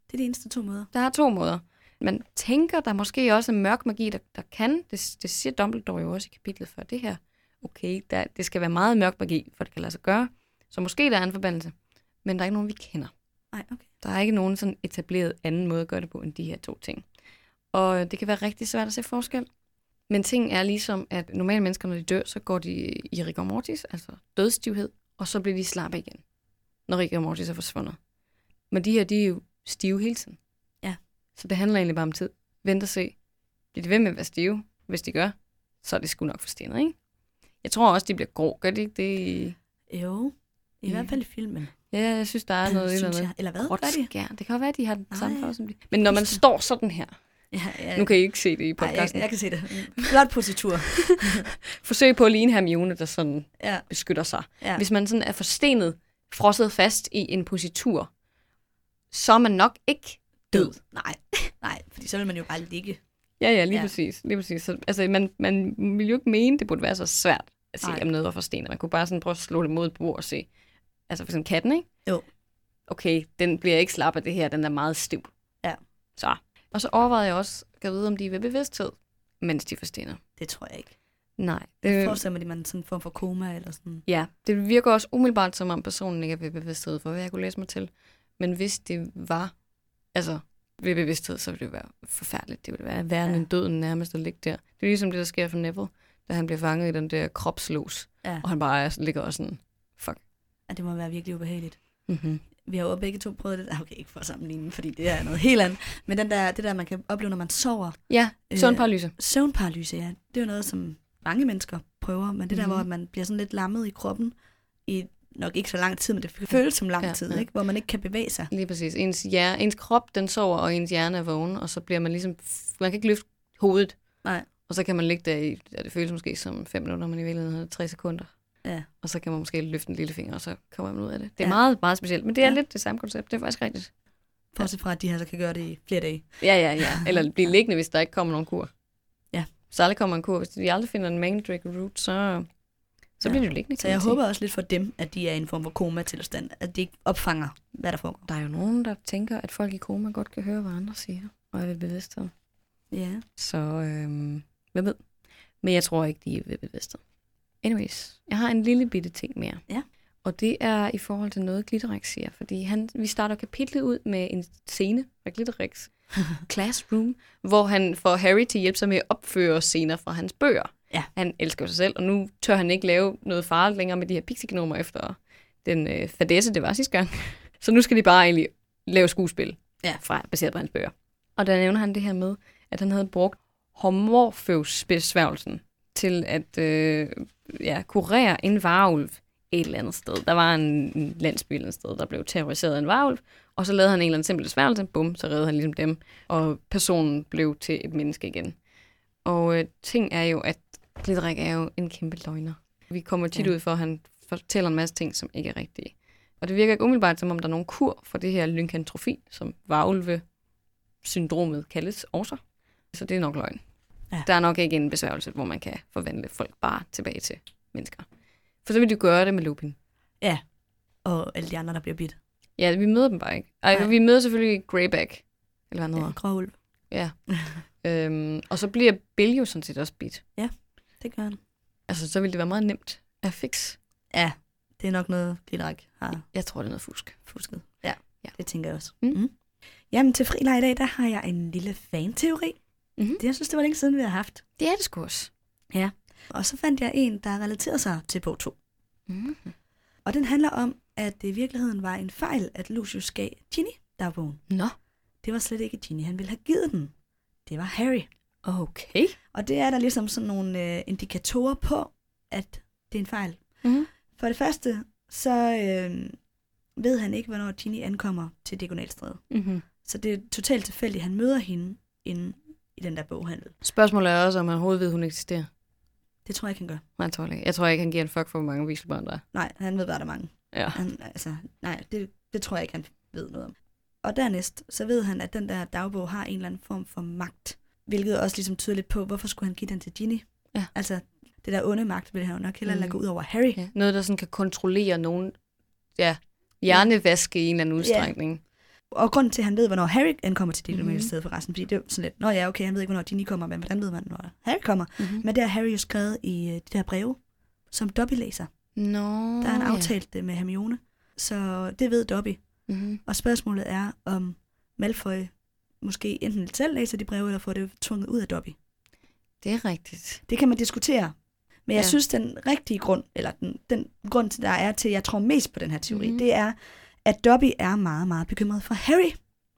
Det er de eneste to måder. Der er to måder. Man tænker, der måske også er mørk magi, der, der kan. Det, det siger Dumbledore jo også i kapitlet før det her. Okay, der, det skal være meget mørk magi, for det kan lade sig gøre. Så måske der er en forbandelse. Men der er ikke nogen, vi kender. Nej, okay. Der er ikke nogen sådan etableret anden måde at gøre det på, end de her to ting. Og det kan være rigtig svært at se forskel. Men ting er ligesom, at normale mennesker, når de dør, så går de i rigor mortis, altså dødstivhed, og så bliver de slappe igen, når rigor mortis er forsvundet. Men de her, de er jo stive hele tiden. Ja. Så det handler egentlig bare om tid. Vent og se. Bliver de ved med at være stive? Hvis de gør, så er det sgu nok forstenet, ikke? Jeg tror også, de bliver grå. Gør de ikke det? Jo, i Ja. hvert fald i filmen. Ja, jeg synes, der er noget synes noget. jeg. Eller hvad? Gråt Gør de? skær. Det kan jo være, at de har den Nej, samme farve som de. Men når man står sådan her, Ja, ja. nu kan I ikke se det i Nej, jeg, podcasten, jeg kan se det. Flot positur. (laughs) forsøg på at ligne Hermione, der sådan Ja, beskytter sig. ja. Hvis man sådan er forstenet, frosset fast i en positur, så er man nok ikke død. Nej, (laughs) nej, fordi så vil man jo bare ligge. Ja, ja, lige Ja. præcis. Lige præcis. Så, altså, man, man ville jo ikke mene, det burde være så svært at se, Nej. om noget var forstenet. Man kunne bare sådan prøve at slå det mod et bord og se. Altså for sådan katten, ikke? Jo. Okay, den bliver ikke slap af det her, den er meget stiv. Ja. Så. Og så overvejede jeg også, jeg vide, om de er ved bevidsthed, mens de forstener. Det tror jeg ikke. Nej. Jeg Det, forestiller mig, at man er sådan en form for koma eller sådan. ja, det virker også umiddelbart, som om personen ikke er ved bevidsthed, for hvad jeg kunne læse mig til. Men hvis det var, altså ved bevidsthed, så ville det være forfærdeligt. Det ville være værre Ja. end døden nærmest at ligge der. Det er ligesom det, der sker for Neville, da han bliver fanget i den der kropslås, Ja. og han bare er, ligger også sådan, fuck. ja, det må være virkelig ubehageligt. Mm-hmm. Vi har jo begge to prøvet det. Okay, ikke for at sammenligne, fordi det er noget helt andet. Men den der, det der, man kan opleve, når man sover. Ja, Øh, paralyse. Søvnparalyse, ja. Det er jo noget, som mange mennesker prøver. Men det der, Mhm. hvor man bliver sådan lidt lammet i kroppen i nok ikke så lang tid, men det føles som lang Ja, tid, ja. ikke? Hvor man ikke kan bevæge sig. Lige præcis. Ens, hjer, ens krop, den sover, og ens hjerne er vågen, og så bliver man ligesom, man kan ikke løfte hovedet. Nej. Og så kan man ligge der i, ja, det føles måske som 5 minutter, men i virkeligheden 3 sekunder. Ja. Og så kan man måske løfte en lille finger, og så kommer man ud af det. Det er Ja. meget, meget specielt, men det er Ja. lidt det samme koncept. Det er faktisk rigtigt. Bortset fra, at de her så kan gøre det i flere dage. Ja, ja, ja. Eller blive (laughs) liggende, hvis der ikke kommer nogen kur. Ja. Der aldrig kommer en kur, hvis de aldrig finder en mandrake root, så, så Ja. bliver de jo liggende. Så jeg håber også lidt for dem, at de er i en form for koma-tilstand. At de ikke opfanger, hvad der foregår. Der er jo nogen, der tænker, at folk i koma godt kan høre, hvad andre siger, og er ved bevidsthed. Ja. Så øhm, hvem ved? Men jeg tror ikke, de er ved bevidsthed. Anyways, jeg har en lille bitte ting mere. Ja. Og det er i forhold til noget, Glitterex siger. Fordi han, vi starter kapitlet ud med en scene fra Glitterex (laughs) Classroom, hvor han får Harry til at hjælpe sig med at opføre scener fra hans bøger. Ja. Han elsker sig selv, og nu tør han ikke lave noget farligt længere med de her pixie efter den øh, fadesse, det var sidste gang. (laughs) Så nu skal de bare egentlig lave skuespil Ja. fra, baseret på hans bøger. Og der nævner han det her med, at han havde brugt homorføvsbesværgelsen til at øh, ja, kurere en varulv et eller andet sted. Der var en, en landsby et eller andet sted, der blev terroriseret af en varulv, og så lavede han en eller anden simpel besværgelse, bum, så reddede han ligesom dem, og personen blev til et menneske igen. Og øh, ting er jo, at Glitterik er jo en kæmpe løgner. Vi kommer tit Ja. ud for, at han fortæller en masse ting, som ikke er rigtige. Og det virker ikke umiddelbart, som om der er nogen kur for det her lynkantrofi, som varulve-syndromet kaldes også. Så det er nok løgn. Ja. Der er nok ikke en besværgelse, hvor man kan forvandle folk bare tilbage til mennesker. For så vil de gøre det med Lupin. Og alle de andre, der bliver bidt. Ja, vi møder dem bare ikke. Ej, Nej. vi møder selvfølgelig Greyback, eller hvad han Ja, hedder. gråulv. Ja. (laughs) øhm, og så bliver Bill jo sådan set også bit. Det gør han. Altså, så vil det være meget nemt at fix. Ja, det er nok noget, Glitterik har Jeg tror, det er noget fusk. fusket. Ja, Ja. det tænker jeg også. Mm. Mm. Jamen, til frileg i dag, der har jeg en lille fanteori. Mhm. Det, jeg synes, det var længe siden, vi har haft. Det er det sgu også. Og så fandt jeg en, der relaterer sig til bog 2. Mm. Og den handler om, at det i virkeligheden var en fejl, at Lucius gav Ginny dagbogen. Nå, Det var slet ikke Ginny, han ville have givet den. Det var Harry. okay. Og det er der ligesom sådan nogle øh, indikatorer på, at det er en fejl. Mm. For det første, så øh, ved han ikke, hvornår Ginny ankommer til Diagonalstræde. Mm-hmm. Så det er totalt tilfældigt, at han møder hende inde i den der boghandel. Spørgsmålet er også, om han overhovedet ved, hun eksisterer. Det tror jeg ikke, han gør. Nej, jeg tror ikke. Jeg tror ikke, han giver en fuck for, hvor mange viselbørn der er. Nej, han ved bare, der er mange. Ja. Han, altså, nej, det, det tror jeg ikke, han ved noget om. Og dernæst, så ved han, at den der dagbog har en eller anden form for magt. Hvilket også ligesom tyder lidt på, hvorfor skulle han give den til Ginny? Ja. Altså, det der onde magt vil han jo nok hellere lade Mm. gå ud over Harry. ja. Noget, der sådan kan kontrollere nogen, ja, hjernevaske i en eller anden udstrækning. Og grunden til, at han ved, hvornår Harry ankommer til det Mhm. mm-hmm. sted for resten, fordi det er sådan lidt, nå ja, okay, han ved ikke, hvornår Ginny kommer, men hvordan ved man, hvornår Harry kommer? Mm-hmm. Men det har Harry jo skrevet i øh, de der breve, som Dobby læser. Nå, Der er han aftalt det med Hermione. Så det ved Dobby. Ja. Mm-hmm. Og spørgsmålet er, om Malfoy måske enten selv læser de breve, eller får det tvunget ud af Dobby. Det er rigtigt. Det kan man diskutere. Men jeg Ja. ja. synes, den rigtige grund, eller den, den grund, der er til, at jeg tror mest på den her teori, mm-hmm. det er, at Dobby er meget, meget bekymret for Harry.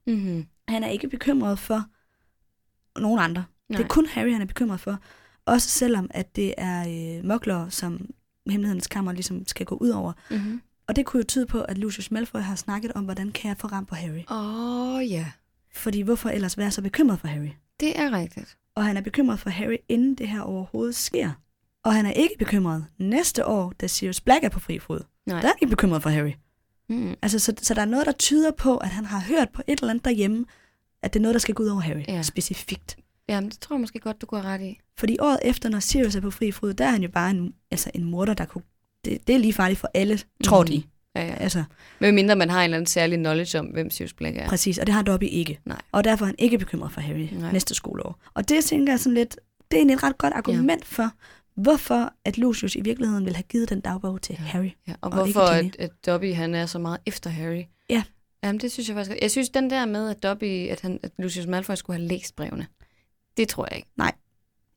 Mm-hmm. Han er ikke bekymret for nogen andre. Nej. Det er kun Harry, han er bekymret for. Også selvom, at det er øh, mokler, som hemmelighedens kammer ligesom skal gå ud over. Mm-hmm. Og det kunne jo tyde på, at Lucius Malfoy har snakket om, hvordan kan jeg få ram på Harry. Åh, oh, ja. Fordi hvorfor ellers være så bekymret for Harry? Det er rigtigt. Og han er bekymret for Harry, inden det her overhovedet sker. Og han er ikke bekymret næste år, da Sirius Black er på fri fod. Nej. Der er han ikke bekymret for Harry. Mm. Altså, så, så der er noget, der tyder på, at han har hørt på et eller andet derhjemme, at det er noget, der skal gå ud over Harry Ja. specifikt. Jamen, det tror jeg måske godt, du går ret i. Fordi året efter, når Sirius er på fri fod, der er han jo bare en, altså en morder, der kunne... Det, det er lige farligt for alle, tror Mhm. de. Ja, ja. Altså, Men mindre man har en eller anden særlig knowledge om, hvem Sirius Black er. præcis. Og det har Dobby ikke. Nej. Og derfor er han ikke bekymret for Harry Nej. Nej. næste skoleår. Og det tænker jeg sådan lidt... Det er egentlig et ret godt argument ja. for, hvorfor at Lucius i virkeligheden vil have givet den dagbog til Ja. Harry. Ja, og, Og hvorfor at, at Dobby han er så meget efter Harry. Ja. Jamen, det synes jeg faktisk. Jeg synes, den der med, at Dobby, at, han, at Lucius Malfoy skulle have læst brevene, det tror jeg ikke.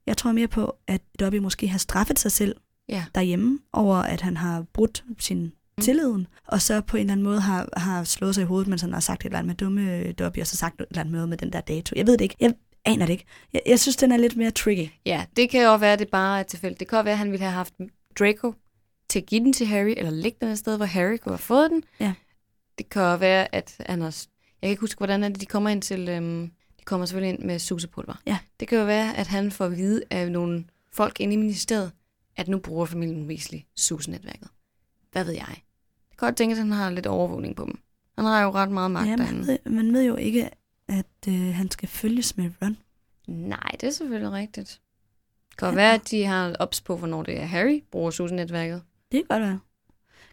Jeg tror mere på, at Dobby måske har straffet sig selv Ja. derhjemme over, at han har brudt sin tilliden, og så på en eller anden måde har, har slået sig i hovedet, mens han har sagt et eller andet med dumme Dobby, og så sagt et eller andet med, med den der dato. Jeg ved det ikke. Jeg aner det ikke. Jeg, jeg synes, den er lidt mere tricky. Ja, det kan jo være, at det bare er tilfældigt. Det kan også være, at han ville have haft Draco til at give den til Harry, eller lægge den et sted, hvor Harry kunne have fået den. Ja. Det kan også være, at han har... Jeg kan ikke huske, hvordan er det, de kommer ind til... Øhm, de kommer selvfølgelig ind med susepulver. Ja. Det kan jo være, at han får at vide af nogle folk inde i ministeriet, at nu bruger familien Weasley susenetværket. Hvad ved jeg? Godt tænke, at han har lidt overvågning på dem. Han har jo ret meget magt Ja, man, ved, man ved jo ikke, at øh, han skal følges med Ron. Nej, det er selvfølgelig rigtigt. Det kan jo være, at de har ops på, hvornår det er Harry bruger susenetværket. Det kan godt være.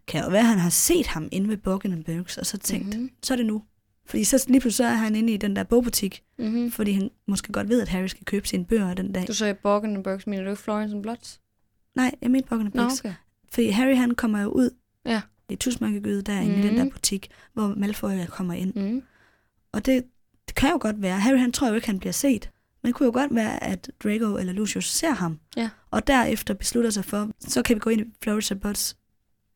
Kan jo være, at han har set ham inde ved Buckingham Burgs, og så tænkt, mm-hmm. Mhm. så er det nu. Fordi så lige pludselig så er han inde i den der bogbutik, Mm-hmm. fordi han måske godt ved, at Harry skal købe sine bøger den dag. Du sagde Borgen og Burks, mener du ikke Florence and Bloods? Nej, jeg mente Buck and Nå, Pigs. okay. Fordi Harry han kommer jo ud Ja. I tusmørkegydet derinde mm. i den der butik, hvor Malfoy kommer ind. Mm. Og det, det kan jo godt være. Harry han tror jo ikke, han bliver set. Men det kunne jo godt være, at Draco eller Lucius ser ham. Ja. Og derefter beslutter sig for, så kan vi gå ind i Florida Butts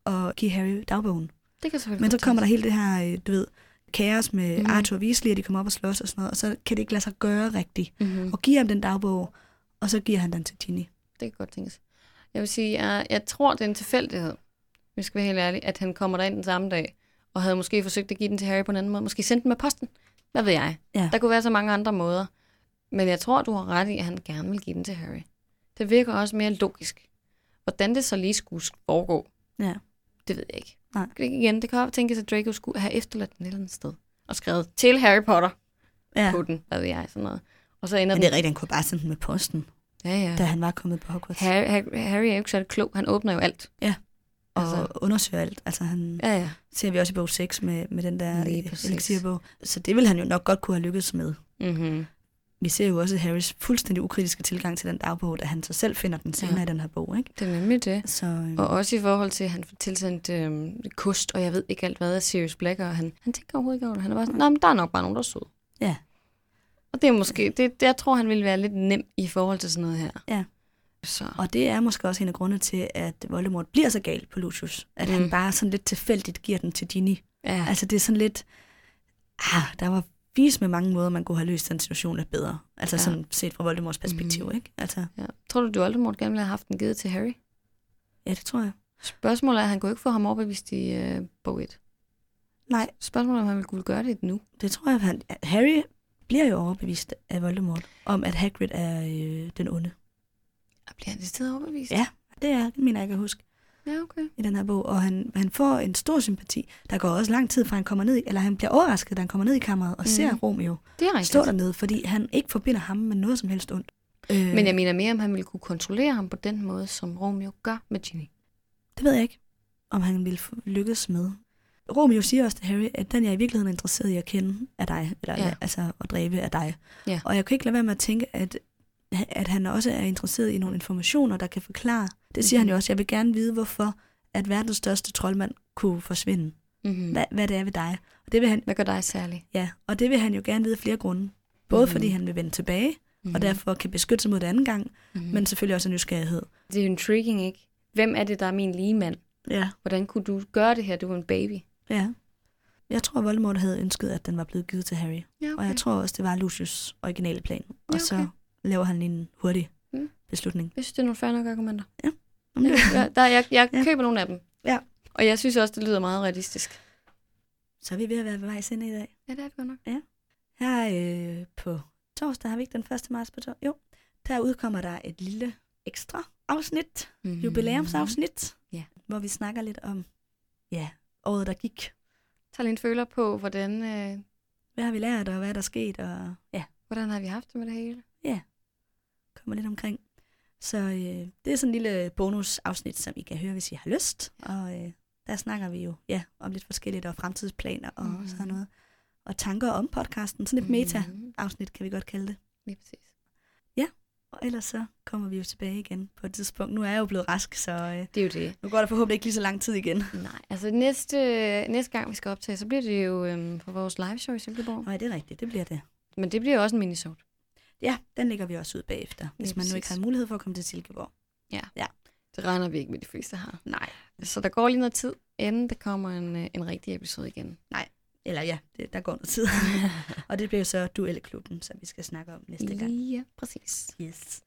og give Harry dagbogen. Det kan selvfølgelig Men så kommer der hele det her, øh, du ved, kaos med mm. Arthur og Weasley, og de kommer op og slås og sådan noget, og så kan det ikke lade sig gøre rigtigt. Mhm. Og giver ham den dagbog, og så giver han den til Ginny. Det kan godt tænkes. Jeg vil sige, jeg, jeg tror, det er en tilfældighed, jeg skal være helt ærlig, at han kommer derind den samme dag, og havde måske forsøgt at give den til Harry på en anden måde. Måske sendt den med posten. Hvad ved jeg? Ja. Der kunne være så mange andre måder. Men jeg tror, du har ret i, at han gerne vil give den til Harry. Det virker også mere logisk. Hvordan det så lige skulle foregå, Ja. det ved jeg ikke. Nej. Igen, det kan godt tænkes, at Draco skulle have efterladt den et eller andet sted. Og skrevet til Harry Potter Ja. på den, hvad ved jeg, sådan noget. Og så ender Men den... det er rigtigt, han kunne bare sende den med posten, Ja, ja. da han var kommet på Hogwarts. Harry, Harry, Harry er jo ikke så klog. Han åbner jo alt. Og altså- undersøger alt. Altså han Ja, ja. ser vi også i bog 6 med, med den der elixirbog. Så det vil han jo nok godt kunne have lykkes med. Mm-hmm. Vi ser jo også Harrys fuldstændig ukritiske tilgang til den dagbog, da han så selv finder den senere Ja. i den her bog. Ikke? Det er nemlig det. Så øh, Og også i forhold til, at han får tilsendt øh, kost, og jeg ved ikke alt hvad af Sirius Black, og han, han tænker overhovedet ikke over det. Han er bare sådan, nej, men der er nok bare nogen, der er sød. ja, Og det er måske, det, det, jeg tror, han ville være lidt nem i forhold til sådan noget her. Ja. Så. og det er måske også en af grundene til, at Voldemort bliver så gal på Lucius. At mm. Mm. han bare sådan lidt tilfældigt giver den til Ginny. Ja, Altså det er sådan lidt, ah, der var vis med mange måder, man kunne have løst den situation lidt bedre. Altså Ja. sådan set fra Voldemorts perspektiv, Mhm. mm. ikke? Altså, ja. Tror du, du Voldemort gerne ville have haft den givet til Harry? ja, det tror jeg. Spørgsmålet er, at han kunne ikke få ham overbevist i øh, bog 1. Nej, Spørgsmålet er, om han ville kunne gøre det nu. det tror jeg, han, Harry bliver jo overbevist af Voldemort, om at Hagrid er øh, den onde. Og bliver han sted overbevist? Ja. Det er, mener jeg, jeg kan huske Ja, okay. i den her bog. Og han, han får en stor sympati. Der går også lang tid fra han kommer ned i, eller han bliver overrasket, da han kommer ned i kammeret og mm. ser Romeo Det er rigtigt. stå dernede, fordi han ikke forbinder ham med noget som helst ondt. Øh, Men jeg mener mere, om han ville kunne kontrollere ham på den måde, som Romeo gør med Ginny. Det ved jeg ikke, om han ville lykkes med. Romeo siger også til Harry, at den jeg i virkeligheden er interesseret i at kende er dig, eller ja. altså at dræbe er dig. Ja. Og jeg kan ikke lade være med at tænke, at, at han også er interesseret i nogle informationer, der kan forklare. Det siger mm-hmm. han Mhm. jo også, jeg vil gerne vide, hvorfor at verdens største troldmand kunne forsvinde. Mm-hmm. Hvad, hvad det er ved dig. Og det vil han, Hvad gør dig særlig? ja, og det vil han jo gerne vide af flere grunde. Både Mhm. mm-hmm. fordi han vil vende tilbage, Mm-hmm. og derfor kan beskytte sig mod det anden gang, mm-hmm. men selvfølgelig også af nysgerrighed. Det er jo intriguing, ikke? Hvem er det, der er min lige mand? Ja. Hvordan kunne du gøre det her? Du er en baby. Ja. Jeg tror, Voldemort havde ønsket, at den var blevet givet til Harry. Ja, Og jeg tror også, det var Lucius' originale plan. Og Ja, så okay. Laver han en hurtig Mm. mm. beslutning. Jeg synes, det er nogle fair nok argumenter. Om det. jeg, der, jeg, jeg Ja. køber nogle af dem. Ja. Og jeg synes også, det lyder meget realistisk. Så er vi ved at være ved vejs ende i dag. Ja, det er vi godt nok. Her øh, på torsdag har vi ikke den 1. marts på torsdag. Jo, der udkommer der et lille ekstra afsnit, Mm-hmm. jubilæumsafsnit, Ja. hvor vi snakker lidt om ja, året, der gik. Tager lige en føler på, hvordan, øh, Hvad har vi lært, og hvad er der sket, og ja, hvordan har vi haft det med det hele? Kommer lidt omkring. Så øh, det er sådan en lille bonusafsnit, som I kan høre, hvis I har lyst. Og øh, der snakker vi jo ja, om lidt forskelligt, og fremtidsplaner og Mhm. mm. sådan noget. Og tanker om podcasten. Sådan et meta-afsnit, kan vi godt kalde det. Lige præcis. Og ellers så kommer vi jo tilbage igen på et tidspunkt. Nu er jeg jo blevet rask, så øh, Det er jo det. nu går der forhåbentlig ikke lige så lang tid igen. Nej, altså næste, næste gang, vi skal optage, så bliver det jo øhm, for vores live show i Silkeborg. Nej, det er rigtigt. Det bliver det. Men det bliver jo også en minisode. Ja, den lægger vi også ud bagefter, hvis Lige man nu ikke præcis. har mulighed for at komme til Silkeborg. Det regner vi ikke med, de fleste har. Nej. Så der går lige noget tid, inden der kommer en, øh, en rigtig episode igen. Eller ja, det, der går noget tid. (laughs) og det bliver så Duelleklubben, som vi skal snakke om næste gang. Ja, præcis. Yes.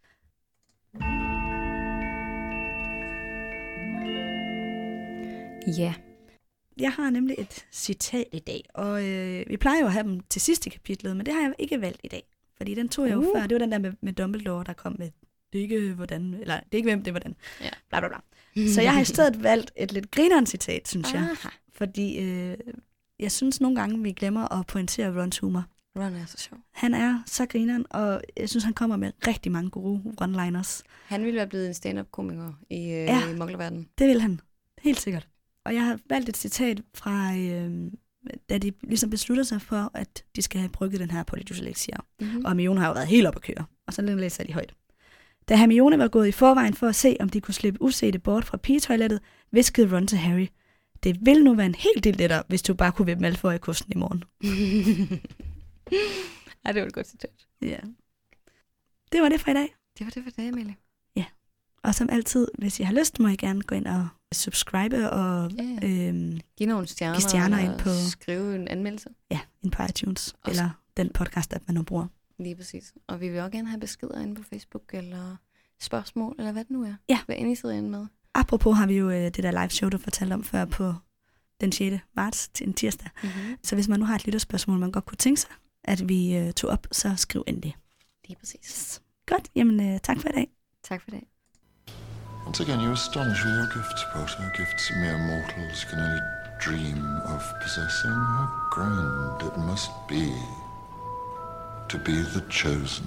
Ja. Jeg har nemlig et citat i dag, og øh, vi plejer jo at have dem til sidste kapitlet, men det har jeg ikke valgt i dag. Fordi den tog jeg jo Uh. før. Det var den der med, med Dumbledore, der kom med, det er ikke hvordan, eller det er ikke hvem, det er hvordan. Ja. Bla, bla, bla. Så jeg har i stedet valgt et lidt grineren citat, synes jeg. Aha. Fordi øh, jeg synes nogle gange, vi glemmer at pointere Rons humor. Ron er så sjov. Han er så grineren, og jeg synes, han kommer med rigtig mange gode one-liners. Han ville være blevet en stand-up-komiker i, øh, Ja. i muglerverdenen. Det vil han. Helt sikkert. Og jeg har valgt et citat fra, øh, da de ligesom beslutter sig for, at de skal have brygget den her Elixir. Mm-hmm. Og Mion har jo været helt op at køre. Og så læser lige højt. Da Hermione var gået i forvejen for at se, om de kunne slippe usete bort fra pigetoilettet, viskede Ron til Harry. Det vil nu være en helt del lettere, hvis du bare kunne vippe Malfoy i kosten i morgen. (laughs) Ej, det var et godt citat. Ja. Det var det for i dag. Det var det for dag, Amalie. Og som altid, hvis I har lyst, må I gerne gå ind og subscribe og Ja, ja. øhm, Giv nogle stjerner, Giv stjerner ind på- skrive en anmeldelse. ja, ind på iTunes, Og- eller den podcast, app man nu bruger. Lige præcis. Og vi vil også gerne have beskeder inde på Facebook, eller spørgsmål, eller hvad det nu er. Ja. Hvad end I sidder inde med. Apropos har vi jo øh, det der live show, du fortalte om før på den 6. marts til en tirsdag. Mm-hmm. Så hvis man nu har et lytterspørgsmål, man godt kunne tænke sig, at vi øh, tog op, så skriv endelig. Lige præcis. Godt, jamen øh, tak for i dag. Tak for i dag. Once again, you astonish with your gifts, Potter. Gifts mere mortals can only dream of possessing. How grand it must be to be the chosen